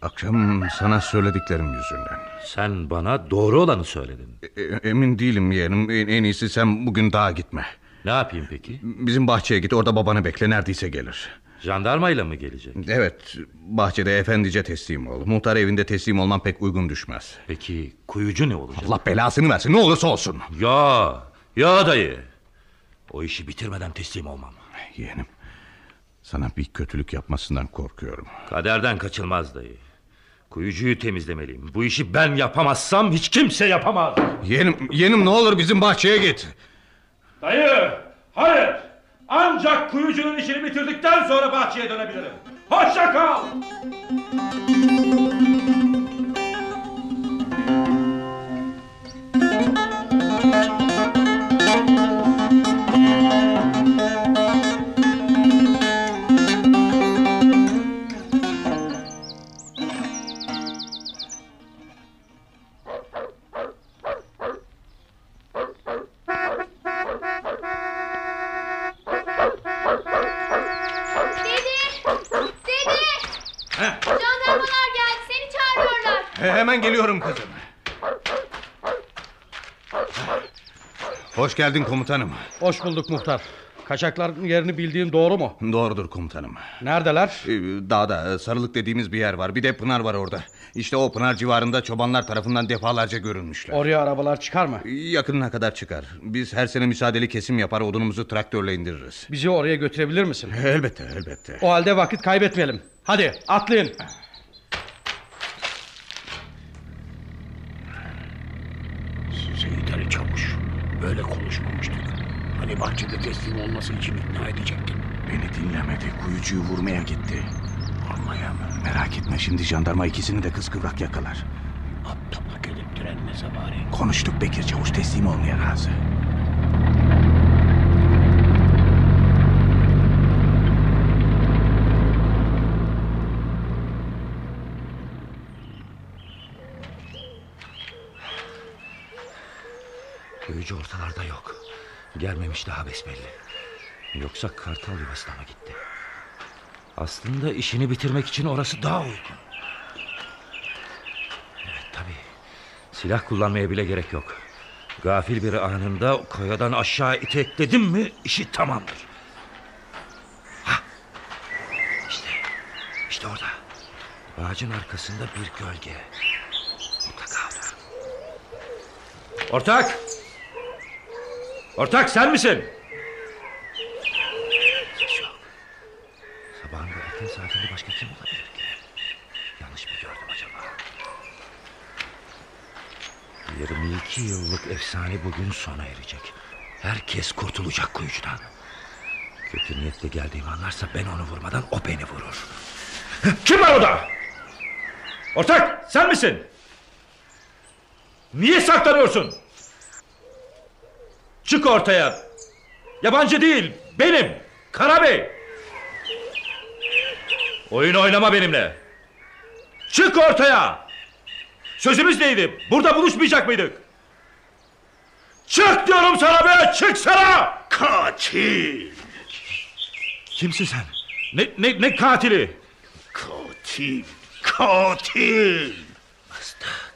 S8: Akşam sana söylediklerim yüzünden.
S4: Sen bana doğru olanı söyledin.
S8: E, emin değilim yeğenim. En, en iyisi sen bugün daha gitme.
S4: Ne yapayım peki?
S8: Bizim bahçeye git. Orada babanı bekle. Neredeyse gelir.
S4: Jandarmayla mı gelecek?
S8: Evet. Bahçede efendice teslim ol. Muhtar evinde teslim olman pek uygun düşmez.
S4: Peki kuyucu ne olacak?
S8: Allah belasını versin. Ne olursa olsun.
S4: Ya, ya dayı. O işi bitirmeden teslim olmam.
S8: Yeğenim. Sana bir kötülük yapmasından korkuyorum.
S4: Kaderden kaçılmaz dayı. Kuyucuyu temizlemeliyim. Bu işi ben yapamazsam hiç kimse yapamaz.
S8: Yeğenim, yeğenim ne olur bizim bahçeye git.
S6: Dayı hayır. Ancak kuyucunun işini bitirdikten sonra bahçeye dönebilirim. Hoşça kal.
S8: Hoş geldin komutanım.
S15: Hoş bulduk muhtar. Kaçakların yerini bildiğin doğru mu?
S8: Doğrudur komutanım.
S15: Neredeler?
S8: Ee, Dağda e, sarılık dediğimiz bir yer var. Bir de pınar var orada. İşte o pınar civarında çobanlar tarafından defalarca görülmüşler.
S15: Oraya arabalar çıkar mı?
S8: Yakınına kadar çıkar. Biz her sene müsaadeli kesim yapar odunumuzu traktörle indiririz.
S15: Bizi oraya götürebilir misin?
S8: Elbette elbette.
S15: O halde vakit kaybetmeyelim. Hadi atlayın.
S1: Seyit Ali Çavuş. Böyle konuşmamıştık. Hani bahçede teslim olması için ikna edecektin.
S8: Beni dinlemedi. Kuyucuyu vurmaya gitti. Vurmaya mı? Merak etme şimdi jandarma ikisini de kıskıvrak yakalar.
S1: Aptallık edip direnmese bari.
S8: Konuştuk Bekir Çavuş teslim olmaya razı.
S4: Kuyucu ortalarda yok. Gelmemiş daha besbelli. Yoksa kartal yuvasına mı gitti? Aslında işini bitirmek için orası daha uygun. Evet tabii. Silah kullanmaya bile gerek yok. Gafil bir anında kayadan aşağı itekledim mi işi tamamdır. Hah. İşte, işte orada. Ağacın arkasında bir gölge. Mutlaka odur. Ortak! Ortak sen misin? Yok. Sabahın bu erken saatinde başka kim olabilir ki? Yanlış mı gördüm acaba? 22 yıllık efsane bugün sona erecek. Herkes kurtulacak kuyucudan. Kötü niyetle geldiğimi anlarsa ben onu vurmadan o beni vurur. Kim var orada? Ortak sen misin? Niye saklanıyorsun? Çık ortaya. Yabancı değil benim Karabey. Oyun oynama benimle. Çık ortaya. Sözümüz neydi? Burada buluşmayacak mıydık? Çık diyorum sana be çıksana. Katil. Kimsin sen? Ne, ne, ne katili? Katil. Katil. Mıstık.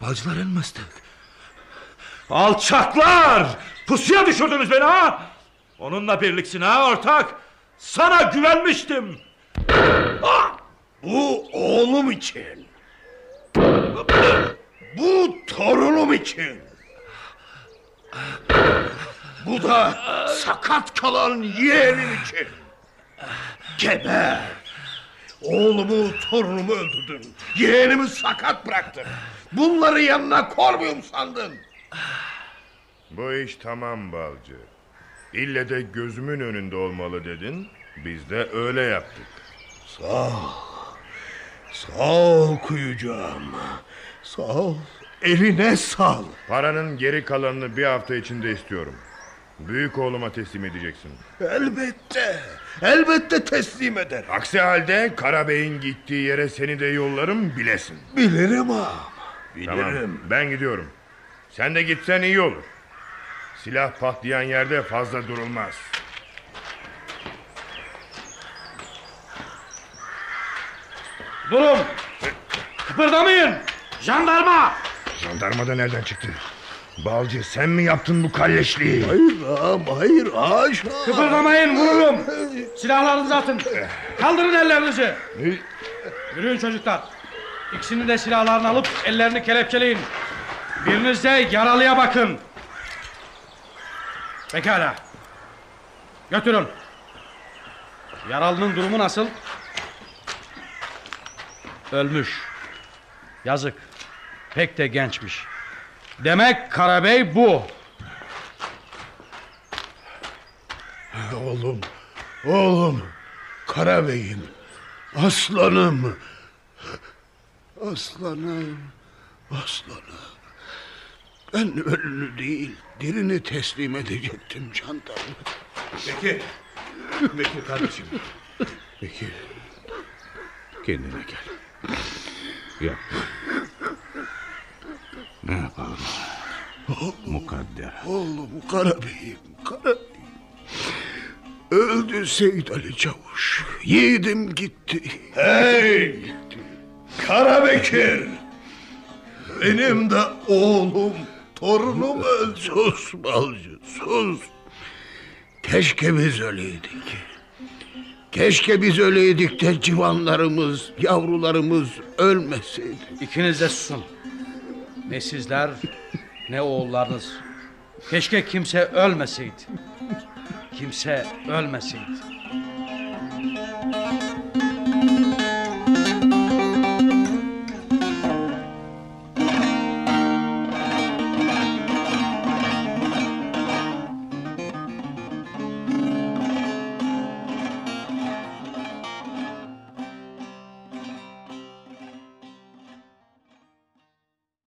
S4: Balcıların mıstık. Alçaklar! Pusuya düşürdünüz beni ha? Onunla birliksin ha ortak? Sana güvenmiştim.
S1: Bu oğlum için. Bu torunum için. Bu da sakat kalan yeğenim için. Geber. Oğlumu, torunumu öldürdün. Yeğenimi sakat bıraktın. Bunları yanına koymuyum sandın.
S14: Bu iş tamam balcı. İlle de gözümün önünde olmalı dedin. Biz de öyle yaptık.
S1: Sağ ol. Sağ ol kuyucağım. Sağ ol. Eline sağlık.
S14: Paranın geri kalanını bir hafta içinde istiyorum. Büyük oğluma teslim edeceksin.
S1: Elbette. Elbette teslim eder.
S14: Aksi halde Karabey'in gittiği yere seni de yollarım bilesin.
S1: Bilirim ağam. Bilirim.
S14: Tamam ben gidiyorum. Sen de gitsen iyi olur. Silah patlayan yerde fazla durulmaz.
S15: Durun. Kıpırdamayın. Jandarma.
S14: Jandarma da nereden çıktı? Balcı sen mi yaptın bu kalleşliği?
S1: Hayır ağam hayır haşa.
S15: Kıpırdamayın vururum. Silahlarınızı atın. Kaldırın ellerinizi. Yürüyün çocuklar. İkisinin de silahlarını alıp ellerini kelepçeleyin. Biriniz de yaralıya bakın. Pekala. Götürün. Yaralının durumu nasıl? Ölmüş. Yazık. Pek de gençmiş. Demek Karabey bu.
S1: Oğlum. Oğlum. Karabeyim. Aslanım. Aslanım. Aslanım. Ben ölünü değil, dirini teslim edecektim jandarma.
S8: Bekir. Bekir kardeşim.
S1: Bekir. Kendine gel.
S8: Yapma. Ne yapalım? Mukadder.
S1: Oğlum Karabeyim, Karabeyim. Öldü Seyit Ali Çavuş. Yiğidim gitti.
S16: Hey! Karabekir! Benim de oğlum, torunum öldü.
S1: Sus balcı sus. Keşke biz öleydik. Keşke biz öleydik de civanlarımız, yavrularımız ölmeseydi.
S15: İkiniz de susun. Ne sizler ne oğullarınız. Keşke kimse ölmeseydi. Kimse ölmeseydi.